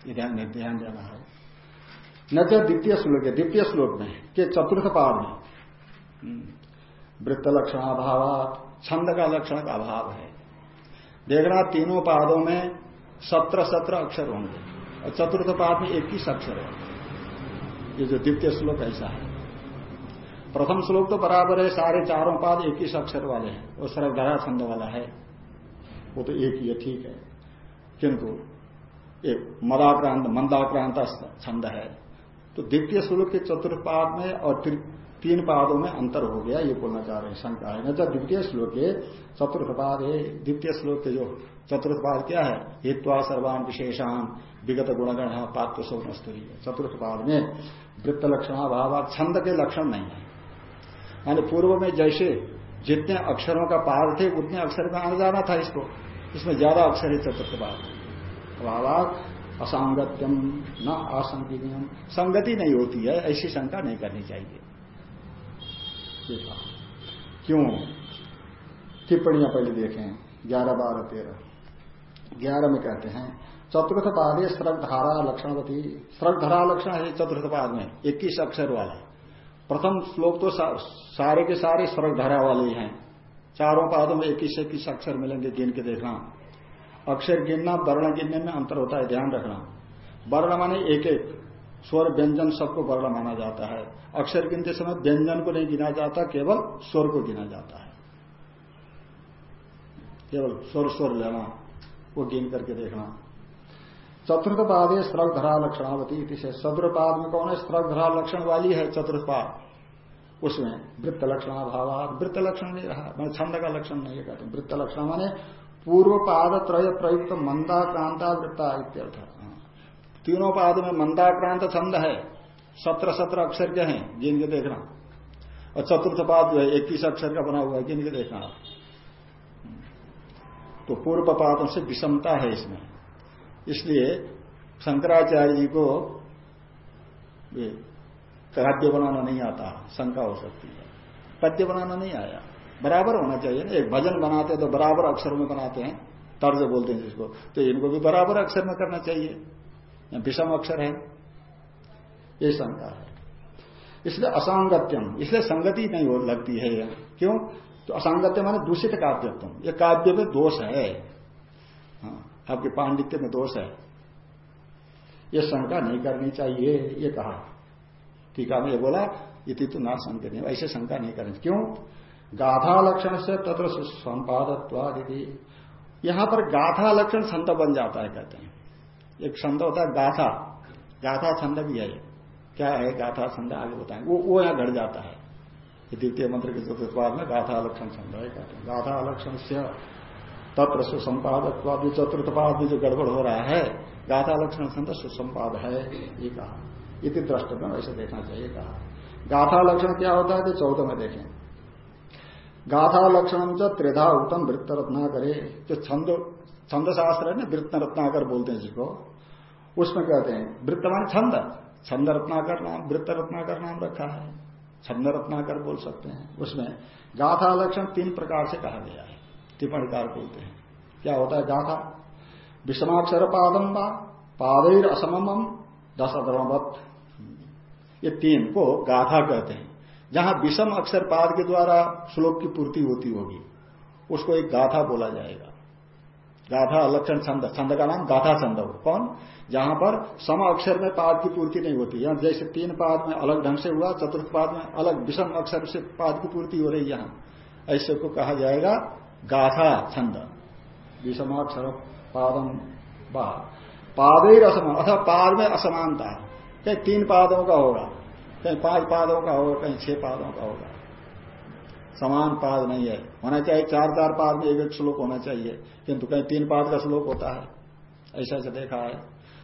ये ध्यान ध्यान देना है। न तो द्वितीय श्लोक है। द्वितीय श्लोक में के चतुर्थ पाद में हम्म। वृत्त लक्षण अभाव छंद का लक्षण का अभाव है। देखना तीनों पादों में सत्रह सत्रह अक्षर होंगे। और चतुर्थ पाद में इक्कीस अक्षर है ये जो द्वितीय श्लोक ऐसा है। प्रथम श्लोक तो बराबर है, सारे चारों पाद इक्कीस अक्षर वाले हैं। वो सर्वधारा छंद वाला है। वो तो एक ही है, ठीक है। किंतु एक मदाक्रांत, मंदाक्रांत छंद है। तो द्वितीय श्लोक के चतुर्थ पाद में और तीन पादों में अंतर हो गया, ये बोलना चाह रहे हैं, शंका है। न तो द्वितीय श्लोक के चतुर्थ पाद है, द्वितीय श्लोक के जो चतुर्थ पाद क्या है? हित्वा सर्वान विशेषान विगत गुणगण पात्र सौनस्तरी चतुर्थ पाद में वृत्त लक्षण लक्षणाभाव छंद के लक्षण नहीं है। यानी पूर्व में जैसे जितने अक्षरों का पाद थे, उतने अक्षर में आने जाना था इसको। इसमें ज़्यादा अक्षर है चतुर्थ पाद अभावात असांगत्यम न असंगीनियम संगति नहीं होती है, ऐसी शंका नहीं करनी चाहिए। क्यों? टिप्पणियाँ पहले देखें ग्यारह बारह तेरह। ग्यारह में कहते हैं चतुर्थ पादे धारा लक्षणवती धारा लक्षण है चतुर्थ पाद में इक्कीस अक्षर वाला। प्रथम श्लोक तो सा, सारे के सारे धारा वाले हैं चारों पादों में इक्कीस इक्कीस अक्षर मिलेंगे गिन के देखना। अक्षर गिनना वर्ण गिनने में अंतर होता है ध्यान रखना। वर्ण माने एक एक स्वर व्यंजन सबको वर्ण माना जाता है। अक्षर गिनते समय व्यंजन को नहीं गिना जाता, केवल स्वर को गिना जाता है। केवल स्वर स्वर लेना, वो गिन करके देखना। चतुर्थ पाद है स्त्रक धरा लक्षणावती से। चतुर्पाद में कौन है? स्त्रक धरा लक्षण वाली है चतुर्पाद उसमें वृत्त लक्षण अभाव वृत्त लक्षण नहीं रहा, मैं छंद का लक्षण नहीं कहते वृत्त लक्षण माने पूर्व पाद त्रय प्रयुक्त मंदा कांता वृत्ता इत्यर्थ। हाँ। तीनों पाद में मंदाक्रांत छंद है। सत्रह सत्रह अक्षर के हैं, जिनके देखना। और चतुर्थ पाद जो है, इक्कीस अक्षर का बना हुआ है, जिनके देखना। तो पूर्व पादों से विषमता है इसमें। इसलिए शंकराचार्य जी को काव्य बनाना नहीं आता, शंका हो सकती है। पद्य बनाना नहीं आया। बराबर होना चाहिए ना, एक भजन बनाते हैं तो बराबर अक्षर में बनाते हैं, तर्ज बोलते हैं जिसको। तो इनको भी बराबर अक्षर में करना चाहिए। विषम अक्षर है। ये शंका है। इसलिए असांगत्यम इसलिए संगति नहीं हो लगती है यह क्यों? तो असंगत्य माने दूषित काव्यत्म। ये काव्य में दोष है। हाँ, आपके पांडित्य में दोष है। ये शंका नहीं करनी चाहिए ये कहा। टीका में ये बोला इति तो ना संकट ऐसे शंका नहीं करनी। क्यों? गाथा लक्षण से तत्र संपादत्वादि यहाँ पर गाथा लक्षण संत बन जाता है कहते हैं। एक छंद होता है, गाथा। गाथा छंद भी है क्या है, गाथा छंद आगे बताएँ। वो वो यहाँ घट जाता है। द्वितीय मंत्र के चतुर्थवाद में गाथा लक्षण छंद है, कहते हैं। गाथा लक्षण से तत्र सुसंपादत्वाद चतुर्थपाद में जो गड़बड़ हो रहा है, गाथा लक्षण छंद सुसंपाद है, ये कहा। इति द्रष्टव्य ऐसे देखना चाहिए कहा। गाथा लक्षण क्या होता है तो चौदह में देखें। गाथा लक्षण जो त्रिधा उत्तम वृत्त रत्ना करे जो छंद छंद शास्त्र है ना वृत्त रत्नाकर बोलते हैं जिसको। उसमें कहते हैं वृत्त मान छंद। छंद रत्नाकर नाम, वृत्त रत्नाकर नाम रखा है। छंद रत्नाकर बोल सकते हैं। उसमें गाथा लक्षण तीन प्रकार से कहा गया है। टिप्पणीकार बोलते हैं। क्या होता है गाथा? विषमाक्षर पादम व, पादर असमम दस ये तीन को गाथा कहते हैं। जहाँ विषम अक्षर पाद के द्वारा श्लोक की पूर्ति होती होगी, उसको एक गाथा बोला जाएगा। गाथा, लक्षण, छंद। छंद का नाम गाथा छंद हो कौन? जहाँ पर सम अक्षर में पाद की पूर्ति नहीं होती। यहाँ जैसे तीन पाद में अलग ढंग से हुआ, चतुर्थ पाद में अलग विषम अक्षर से पाद की पूर्ति हो रही यहाँ। ऐसे को कहा जाएगा गाथा छंद। विषमाक्षर पादम पादे असमान अथवा पाद में असमानता कहीं तीन पादों का होगा, कहीं पाँच पादों का होगा, कहीं छह पादों का होगा। समान पाद नहीं है। होना चाहिए, चार चार पाद में एक एक श्लोक होना चाहिए, किंतु कहीं तीन पाद का श्लोक होता है। ऐसा ऐसा देखा है।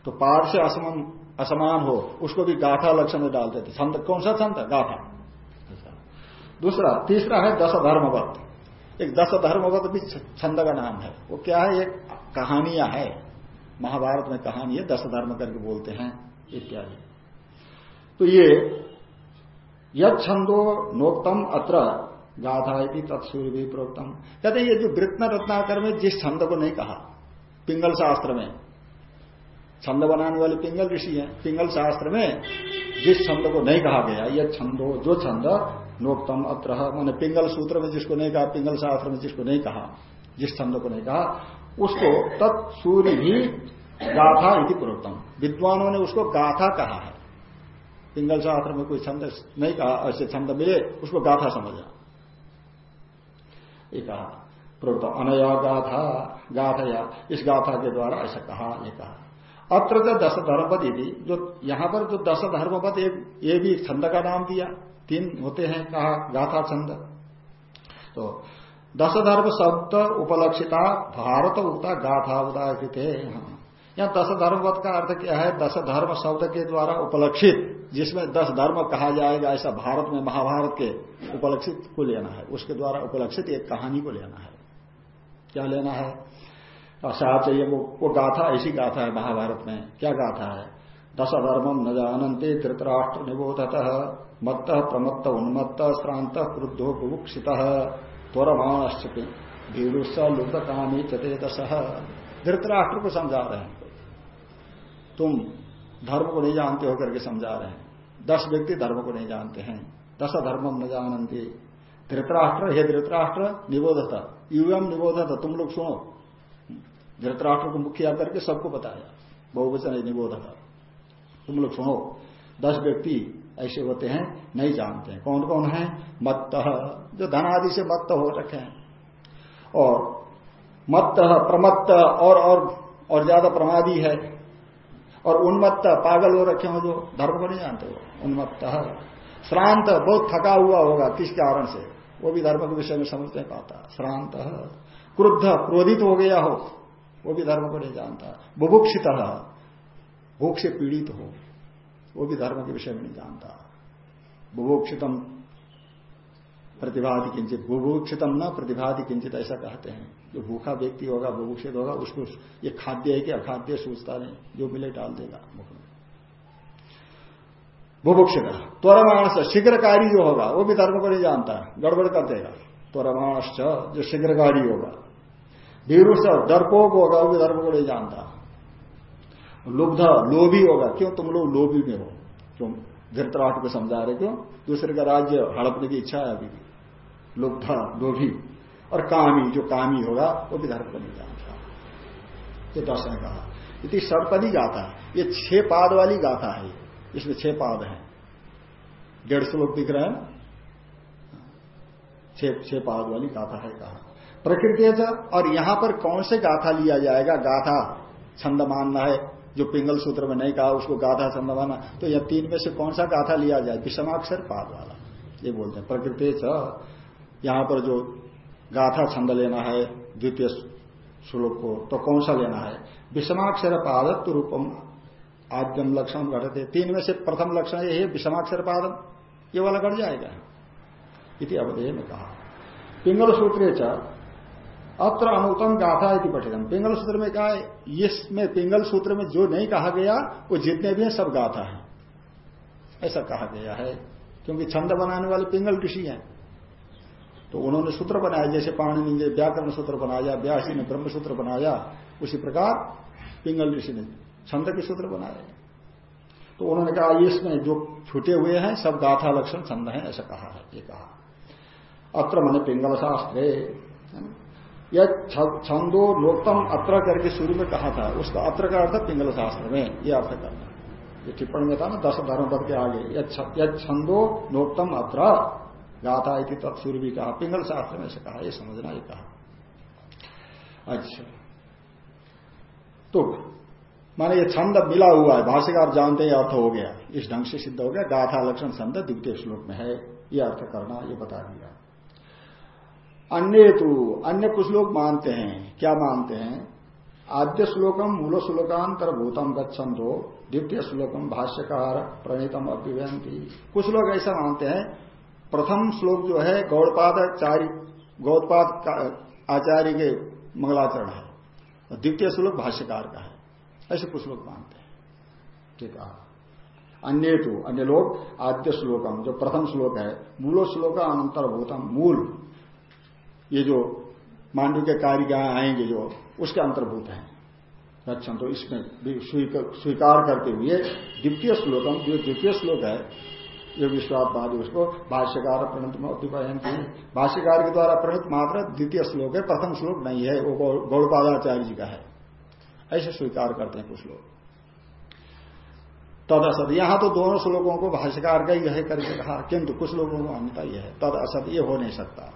तो पाद से असमान असमान हो, उसको भी गाथा लक्षण में डालते थे। छंद कौन सा छंद गाथा। दूसरा, तीसरा है दस धर्मवत एक दस धर्मवत भी छंद का नाम है। वो क्या है? एक कहानियाँ है। महाभारत में कहानी है दस धर्म करके बोलते हैं, इत्यादि। तो ये यद छंदो नोक्तम अत्र गाथा तत्सूर्य भी प्रोक्तम। कहते ये जो वृत्न रत्नाकर में जिस छंद को नहीं कहा, पिंगल शास्त्र में, छंद बनाने वाले पिंगल ऋषि हैं, पिंगल शास्त्र में जिस छंद को नहीं कहा गया यह छंदो, जो छंद नोक्तम अत्र, मैंने पिंगल सूत्र में जिसको नहीं कहा, पिंगल शास्त्र में जिसको नहीं कहा, जिस छंद को नहीं कहा, उसको तत्सूर्य भी गाथा इति प्रोक्तम। विद्वानों ने उसको गाथा कहा है। पिंगल शास्त्र में कोई छंद नहीं कहा, ऐसे छंद मिले, उसको गाथा समझा। ये कहा। प्रोक्तम अनया गाथा, गाथया। इस गाथा के द्वारा ऐसा कहा, ये कहा। अत्र जो दस धर्मपद यदि जो यहाँ पर जो दस धर्मपद, ये भी छंद का नाम दिया। तीन होते हैं, कहा, गाथा, छंद। तो दस धर्म शब्द उपलक्षिता, भारत उगता गाथा उदाह है यहाँ दस धर्म धर्मवत का अर्थ क्या है? दस धर्म शब्द के द्वारा उपलक्षित, जिसमें दस धर्म कहा जाएगा, ऐसा भारत में महाभारत के उपलक्षित को लेना है। उसके द्वारा उपलक्षित एक कहानी को लेना है। क्या लेना है? साथ चाहिए वो वो गाथा, ऐसी गाथा है महाभारत में। क्या गाथा है? दस धर्मम न जानते धृतराष्ट्र निबोधत, मत्त प्रमत्त उन्मत्त श्रांत क्रुद्धो बुभुक्षित, त्वरमाणश्च भीड़ुस्स लुप्त कामी चतेतस धृतराष्ट्र को समझा रहे हैं। तुम धर्म को नहीं जानते होकर के समझा रहे हैं। दस व्यक्ति धर्म को नहीं जानते हैं। दस धर्मम न जानते धृतराष्ट्र, हे धृतराष्ट्र, निबोधता। युवम निबोधता। तुम लोग सुनो। धृतराष्ट्र को मुखिया करके सबको बताया। बहुवचन निबोधता। तुम लोग सुनो। दस व्यक्ति ऐसे होते हैं, नहीं जानते हैं। कौन कौन है? मत्त। जो धनादि से मत्त हो रखे हैं। और मत्त, प्रमत्त और और और ज़्यादा प्रमादी है। और उन्मत्त, पागल हो रखे हो जो धर्म को नहीं जानते हो उन्मत्त। श्रांत, बहुत थका हुआ होगा, किस कारण से? वो भी धर्म के विषय में समझ नहीं पाता। श्रांत। क्रुद्ध, क्रोधित हो गया हो, वो भी धर्म को नहीं जानता। बुभुक्षित। भूख से पीड़ित हो, वो भी धर्म के विषय में नहीं जानता। बुभुक्षितम प्रतिभादि किंचित, बुभुक्षितम न प्रतिभादि किंचित, ऐसा कहते हैं। जो भूखा व्यक्ति होगा बुभुक्षित होगा, उसको ये खाद्य है कि अखाद्य सोचता नहीं, जो मिले डाल देगा मुख में। बुभुक्षित, त्वरमाणस, शीघ्रकारी जो होगा, वो भी धर्म को नहीं जानता, गड़बड़ कर देगा। त्वरमाणस जो शीघ्रकारी होगा, भीरुष डरपोक होगा, वो भी धर्म को नहीं जानता। लुब्ध, लोभी होगा, क्यों? तुम लोग लोभी में हो। क्यों धृतराष्ट्र को समझा रहे क्यों? दूसरे का राज्य हड़पने की इच्छा है अभी भी। लुब्ध लोभी। और कामी, जो कामी होगा, वो भी धर्म नहीं जानता। ये दस ने कहा। इतनी सड़पदी गाथा। ये छह पाद वाली गाथा है। इसमें छह पाद है। डेढ़ लोग दिख रहे हैं। छह पाद वाली गाथा है कहा। प्रकृति और यहाँ पर कौन से गाथा लिया जाएगा? गाथा छंद मानना है। जो पिंगल सूत्र में नहीं कहा, उसको गाथा छंद माना तो यह तीन में से कौन सा गाथा लिया जाए? विषमाक्षर पाद वाला। ये बोलते हैं, प्रकृति यहाँ पर जो गाथा छंद लेना है, द्वितीय श्लोक को तो कौन सा लेना है? विषमाक्षर पादत्व रूपम आद्यम लक्षण घटते। तीन में से प्रथम लक्षण यही है, विषमाक्षर पादम। ये वाला घट जाएगा। इति अवधेय में कहा। पिंगल सूत्र अत्र अनुतम गाथा इति पठितम। पिंगल सूत्र में कहा इसमें पिंगल सूत्र में जो नहीं कहा गया, वो जितने भी हैं सब गाथा है। ऐसा कहा गया है, क्योंकि छंद बनाने वाले पिंगल ऋषि हैं। तो उन्होंने सूत्र बनाया, जैसे पाणी ने व्याकरण सूत्र बनाया, व्यासी ने ब्रह्म सूत्र बनाया, उसी प्रकार पिंगल ऋषि ने छंद के सूत्र बनाए। तो उन्होंने कहा इसमें जो छूटे हुए हैं, सब गाथा लक्षण छंद है, ऐसा कहा है, ये कहा। अत्र मन पिंगल शास्त्र यह छंदो लोकतम अत्र करके शुरू में कहा था, उसका अत्र का अर्थ पिंगल शास्त्र में यह अर्थ करना ये टिप्पणी में था ना, दस धर्म पद के आगे छंदो लोकतम अत्र। गाथा इति तत्सूर्य भी कहा। पिंगल शास्त्र में से कहा यह समझना ये कहा। अच्छा। तो माने ये छंद मिला हुआ है भाषिक आप जानते हैं अर्थ हो गया। इस ढंग से सिद्ध हो गया। गाथा, लक्षण, छंद द्वितीय श्लोक में है। ये अर्थ करना, ये बता दिया। अन्य तो अन्य कुछ लोग मानते हैं। क्या मानते हैं? आद्य श्लोकम मूल श्लोकांतर भूतम गच्छन्तो। द्वितीय श्लोकम भाष्यकार प्रणीतम अभिवंती कुछ लोग ऐसा मानते हैं प्रथम श्लोक जो है, गौड़पाद गौड़पाद आचार्य के मंगलाचरण है। और द्वितीय श्लोक भाष्यकार का है। ऐसे कुछ लोग मानते हैं। ठीक है। अन्य तो अन्य लोग, आद्य श्लोकम, जो प्रथम श्लोक है, मूलो श्लोक अंतर्भूतम मूल। ये जो मांडव के कार्य आएँगे जो, उसके अंतर्भूत हैं। लक्षण तो इसमें स्वीकार करते हुए द्वितीय श्लोकम, जो द्वितीय श्लोक है जो विश्वास उसको भाष्यकार प्रणित की भाष्यकार के द्वारा प्रणित मात्र द्वितीय श्लोक है, प्रथम श्लोक नहीं है, वो गौड़पादाचार्य जी का है। ऐसे स्वीकार करते हैं कुछ लोग। तद असत यहाँ तो दोनों श्लोकों को भाष्यकार का ही है करके कहा, किंतु कुछ लोगों को मान्यता यह है। तद असत ये हो नहीं सकता।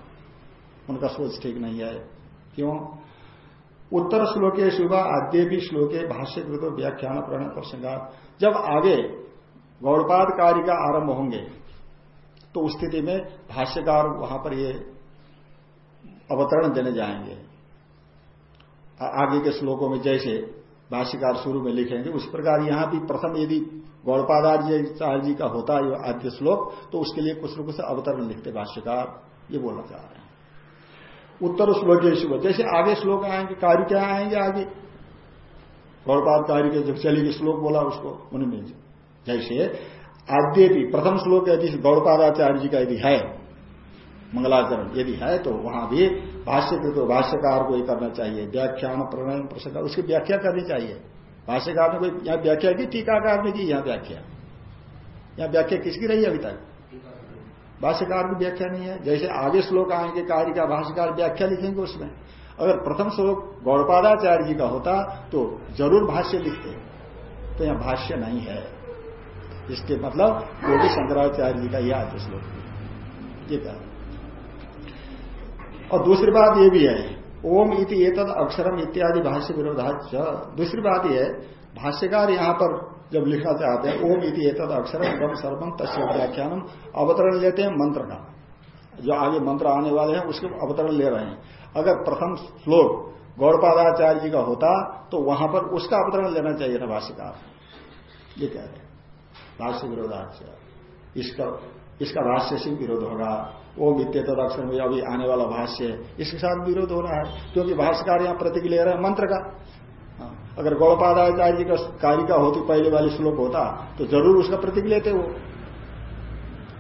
उनका सोच ठीक नहीं है। क्यों? उत्तर श्लोके शुभ आद्य भी श्लोके भाष्य कृत व्याख्यान प्रण प्रसंगा जब आगे गौड़पाद कार्य का आरंभ होंगे तो उस स्थिति में भाष्यकार वहाँ पर ये अवतरण देने जाएँगे। आगे के श्लोकों में जैसे भाष्यकार शुरू में लिखेंगे, उस प्रकार यहाँ भी प्रथम यदि गौड़पादाचार्य जी का होता है आद्य श्लोक तो उसके लिए कुछ न कुछ अवतरण लिखते भाष्यकार, ये बोलना चाह रहे हैं। उत्तर श्लोक जैसे आगे श्लोक आएँगे, कार्य क्या आएँगे आगे? गौरपाद कार्य के जब चलेगी श्लोक बोला, उसको उन्हें उनमें जैसे आद्य भी प्रथम श्लोक यदि गौड़पादाचार्य जी का यदि है, मंगलाचरण यदि है तो वहाँ भी भाष्य के तो भाष्यकार को ही करना चाहिए। व्याख्यान, प्रणयन, प्रसंग, उसकी व्याख्या करनी चाहिए। भाष्यकार ने कोई यहाँ व्याख्या की? टीकाकार ने की यहाँ व्याख्या। यहाँ व्याख्या किसकी रही अभी तक? भाष्यकार की व्याख्या नहीं है। जैसे आगे श्लोक आएँगे, कार्य का भाष्यकार व्याख्या लिखेंगे उसमें। अगर प्रथम श्लोक गौड़पादाचार्य जी का होता तो ज़रूर भाष्य लिखते। तो यहाँ भाष्य नहीं है। इसके मतलब योगी शंकराचार्य जी का यह आद्य श्लोक ये कहा और दूसरी बात ये भी है, ओम इति एतद अक्षरम इत्यादि भाष्य विरोधाच दूसरी बात यह है, भाष्यकार यहाँ पर जब लिखना चाहते हैं, ओम इति एतद अक्षर गम सर्वम तस्य व्याख्यानम अवतरण लेते हैं मंत्र का। जो आगे मंत्र आने वाले हैं, उसके अवतरण ले रहे हैं। अगर प्रथम श्लोक गौरपादाचार्य जी का होता तो वहाँ पर उसका अवतरण लेना चाहिए था भाष्यकार। ये कह रहे भाष्य विरोधाचार्य इसका इसका भाष्य से विरोध होगा। इत्य तद अक्षर में अभी आने वाला भाष्य, इसके साथ विरोध हो रहा है, क्योंकि भाष्यकार यहाँ प्रतीक ले रहे हैं मंत्र का। अगर गौड़पादाचार्य जी का कारिका होती पहले वाली श्लोक होता तो ज़रूर उसका प्रतीक लेते वो।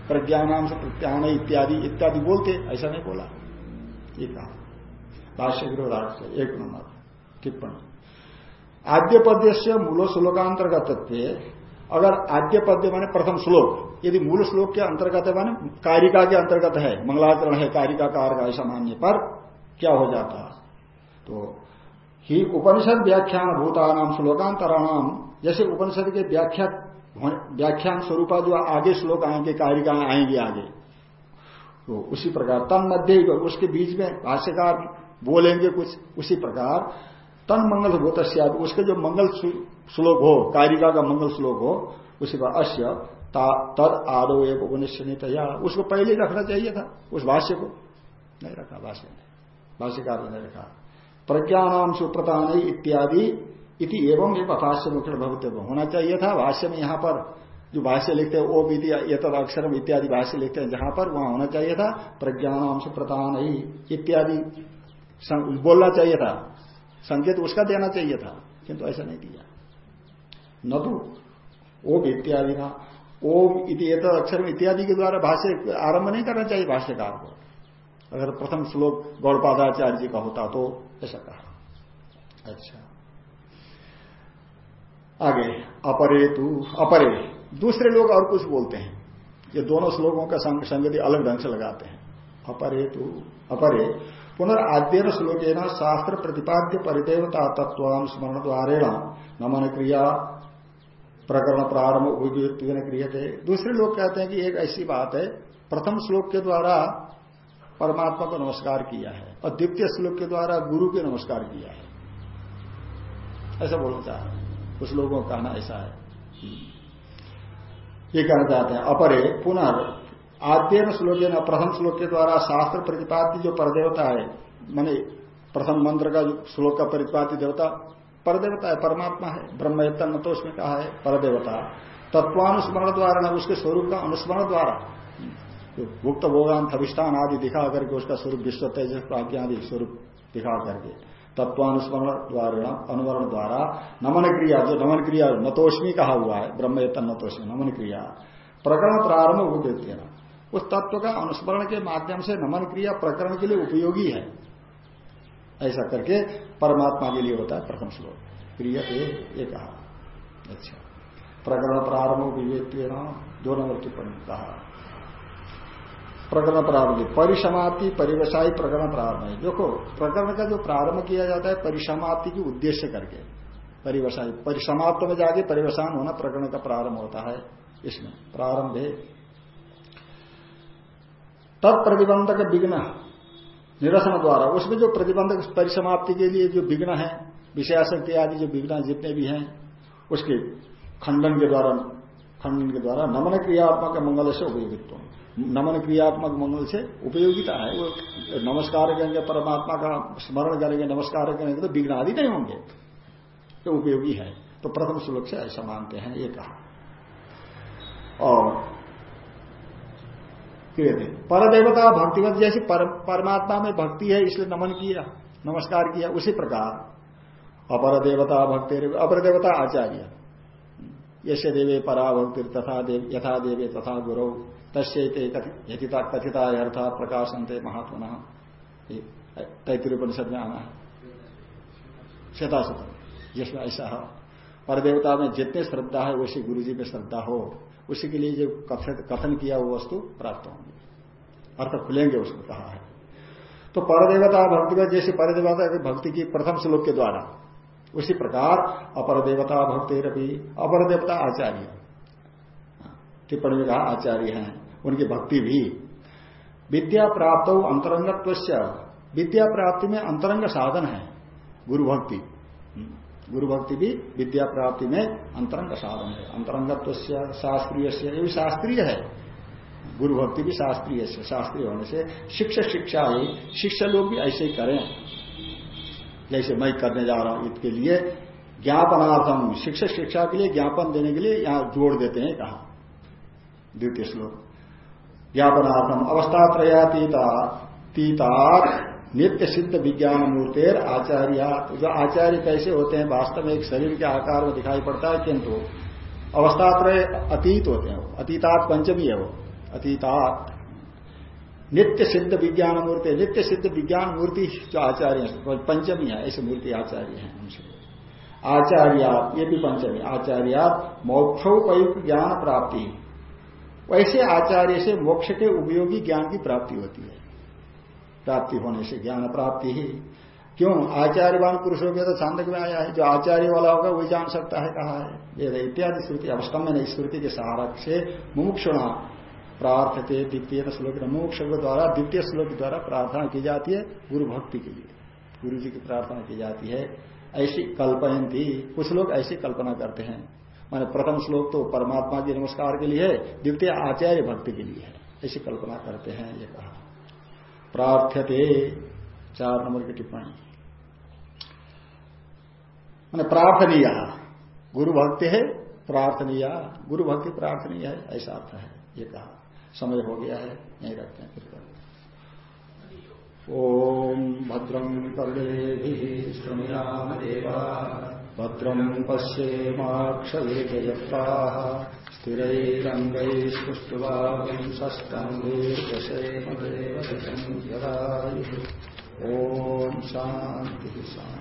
प्रज्ञानाम से प्रत्यान इत्यादि इत्यादि बोलते, ऐसा नहीं बोला। ये कहा। भाष्य विरोधार्थ एक नंबर। टिप्पणी। आद्य पद्य से मूल श्लोकांतर्गत अगर आद्य पद्य माने प्रथम श्लोक, यदि मूल श्लोक के अंतर्गत है माने कारिका के अंतर्गत है, मंगलाचरण है, कारिका कार का ऐसा मान्य पर, क्या हो जाता तो ही उपनिषद व्याख्यान भूतानाम श्लोकांतराणाम जैसे उपनिषद के व्याख्या, व्याख्यान स्वरूप जो आगे श्लोक आएँगे, कारिका आएँगे आगे तो उसी प्रकार तन मध्य उसके बीच में भाष्यकार बोलेंगे कुछ, उसी प्रकार तन मंगल भूत उसके जो मंगल श्लोक हो, कारिका का मंगल श्लोक हो, उसी पर अश्य तद आदो एक उपनिषद उसको पहले रखना चाहिए था, उस भाष्य को। नहीं रखा, भाष्य ने भाष्यकार ने रखा। प्रज्ञानाम सुप्रतान इत्यादि इति एवं एक भाष्य मुख्य भवितव्य होना चाहिए था, भाष्य में यहाँ पर जो भाष्य लिखते हैं ओम इति तद अक्षरम इत्यादि भाष्य लिखते हैं, जहाँ पर वहाँ होना चाहिए था प्रज्ञानाम सुप्रतान इत्यादि बोलना चाहिए था। संकेत उसका देना चाहिए था, किंतु ऐसा नहीं दिया न तो ओम इत्यादि था ओम इति अक्षर इत्यादि के द्वारा भाष्य आरंभ नहीं करना चाहिए भाष्यकार को। अगर प्रथम श्लोक गौड़पादाचार्य जी का होता तो ऐसा कहा। अच्छा। आगे, अपरे तू, अपरे। दूसरे लोग और कुछ बोलते हैं। ये दोनों श्लोकों का संगति अलग ढंग से लगाते हैं। अपरे तू, अपरे। पुनर्द्यन श्लोक शास्त्र प्रतिपाद्य परिदेवता तत्वानुस्मरण द्वारेण नमन क्रिया प्रकरण प्रारंभ उपयुक्त क्रिय थे दूसरे लोग कहते हैं कि एक ऐसी बात है, प्रथम श्लोक के द्वारा परमात्मा को नमस्कार किया है और द्वितीय श्लोक के द्वारा गुरु के नमस्कार किया है। ऐसा बोलना चाह कुछ लोगों का कहना ऐसा है। ये कहना चाहते हैं, अपरे, पुनः आद्य श्लोक न प्रथम श्लोक के द्वारा शास्त्र प्रतिपाद्य जो परदेवता है, माने प्रथम मंत्र का जो श्लोक का प्रतिपाद्य देवता परदेवता है, परमात्मा है। ब्रह्म तो उसमें कहा है, परदेवता। तत्वानुस्मरण द्वारा न उसके स्वरूप का अनुस्मरण द्वारा भुक्त भोगान थविष्ठान आदि दिखा करके उसका स्वरूप विश्व तेज प्राज्ञ आदि स्वरूप दिखा करके। तत्वानुस्मरण द्वारा अनुवरण द्वारा नमन क्रिया जो नमन क्रिया नतोष्मी कहा हुआ है ब्रह्म नतोष्मी नमन क्रिया प्रकरण प्रारंभ हो देते उस तत्व का अनुस्मरण के माध्यम से नमन क्रिया प्रकरण के लिए उपयोगी है। ऐसा करके परमात्मा के लिए होता है प्रथम श्लोक। क्रिय ये कहा। अच्छा। प्रकरण प्रारंभ विवेक दो नंबर टिप्पणी कहा प्रकरण प्रारंभ परिसमाप्ति परिवसायी प्रकरण प्रारंभ है। देखो प्रकरण का जो प्रारंभ किया जाता है परिसमाप्ति की उद्देश्य करके। परिवसायी परिसमाप्त में जाके परिवसान होना प्रकरण का प्रारंभ होता है। इसमें प्रारंभ है। तत्प्रतिबंधक विघ्न। निरसन द्वारा, उसमें जो प्रतिबंधक परिसमाप्ति के लिए जो विघ्न है विषयाशक्ति आदि जो विघ्न जितने भी हैं, उसके खंडन के द्वारा, खंडन के द्वारा नमन क्रियात्मक मंगल से उपयोगित्व। नमन क्रियात्मक मंगल से उपयोगिता है, वो नमस्कार करेंगे, परमात्मा का स्मरण करेंगे, नमस्कार करेंगे तो विघ्न आदि नहीं होंगे तो उपयोगी है। तो प्रथम श्लोक से ऐसा मानते हैं, ये कहा। और पर देवता भक्तिवत जैसी पर, परमात्मा में भक्ति है इसलिए नमन किया नमस्कार किया उसी प्रकार। अपर देवता भक्ति अपर देवता आचार्य। यश देवे परा भक्ति तथा देव यथा देवे तथा गुरु तस्ते यथिता कथिता अर्थ प्रकाशनते महात्मा तैतृपनिषद में आना है। जिसमें ऐसा है। परदेवता में जितने श्रद्धा है वैसे गुरु जी में श्रद्धा हो। उसी के लिए जो कथन किया वो वस्तु प्राप्त होंगे। अर्थ खुलेंगे उसको कहा है। तो परदेवता भक्ति में जैसे परदेवता की भक्ति की प्रथम श्लोक के द्वारा, उसी प्रकार अपर देवता भक्ति रवि अपर देवता आचार्य, टिप्पणी कहा आचार्य हैं, उनकी भक्ति भी। विद्या प्राप्त अंतरंगत्व विद्या प्राप्ति में अंतरंग साधन है, गुरु भक्ति। गुरु भक्ति भी विद्या प्राप्ति में अंतरंग साधन है अंतरंगत्व शास्त्रीय ये भी शास्त्रीय है। गुरु भक्ति भी शास्त्रीय से, शास्त्रीय होने से शिक्षा शिक्षा ही, शिक्षा लोग भी ऐसे ही करें। जैसे मैं करने जा रहा हूँ इसके लिए ज्ञापनार्थम शिक्षक शिक्षा के लिए ज्ञापन देने के लिए यहाँ जोड़ देते हैं कहा। द्वितीय श्लोक। ज्ञापनार्थम, अवस्थात्रयातीता तीता नित्य सिद्ध विज्ञान मूर्तेर आचार्य जो आचार्य कैसे होते हैं, वास्तव में एक शरीर के आकार में दिखाई पड़ता है, किंतु अवस्थात्र अतीत होते हैं अतीतात पंचमी है वो। अतीतात। नित्य सिद्ध विज्ञान मूर्ति, नित्य सिद्ध विज्ञान मूर्ति जो आचार्य है पंचमी है, ऐसे मूर्ति आचार्य है उनसे आचार्य ये भी पंचमी आचार्य मोक्षोपयुक्त ज्ञान प्राप्ति। वैसे आचार्य से मोक्ष के उपयोगी ज्ञान की प्राप्ति होती है। प्राप्ति होने से ज्ञान प्राप्ति ही। क्यों? आचार्यवान पुरुषों के तो छांदक में आया है। जो आचार्य वाला होगा, वही जान सकता है कहा है। वेद इत्यादि श्रुति में स्मृति के सहारक से मुमुक्षुणा प्रार्थते द्वितीय श्लोक मोक्ष द्वारा, द्वितीय श्लोक द्वारा प्रार्थना की जाती है गुरु भक्ति के लिए। गुरु जी की प्रार्थना की जाती है। ऐसी कल्पयंती कुछ लोग ऐसी कल्पना करते हैं। माने प्रथम श्लोक तो परमात्मा के नमस्कार के लिए है, द्वितीय आचार्य भक्ति के लिए है। ऐसी कल्पना करते हैं, ये कहा। प्रार्थ्यते, चार नंबर की टिप्पणी। मैंने प्रार्थनीय, गुरु भक्ति है, प्रार्थनीय, गुरु भक्ति प्रार्थनीय है, ऐसा अर्थ है, ये कहा। समय हो गया है, यही रखते हैं फिर ओम भद्रम कर्णे श्रृणयाम देवा भद्रम पश्येम्क्षता स्थिरैरङ्गैस्तुष्टुवांसस्तम्भीर्दशेमदेवशम् यदायुः ॐ शान्तिः शान्ति।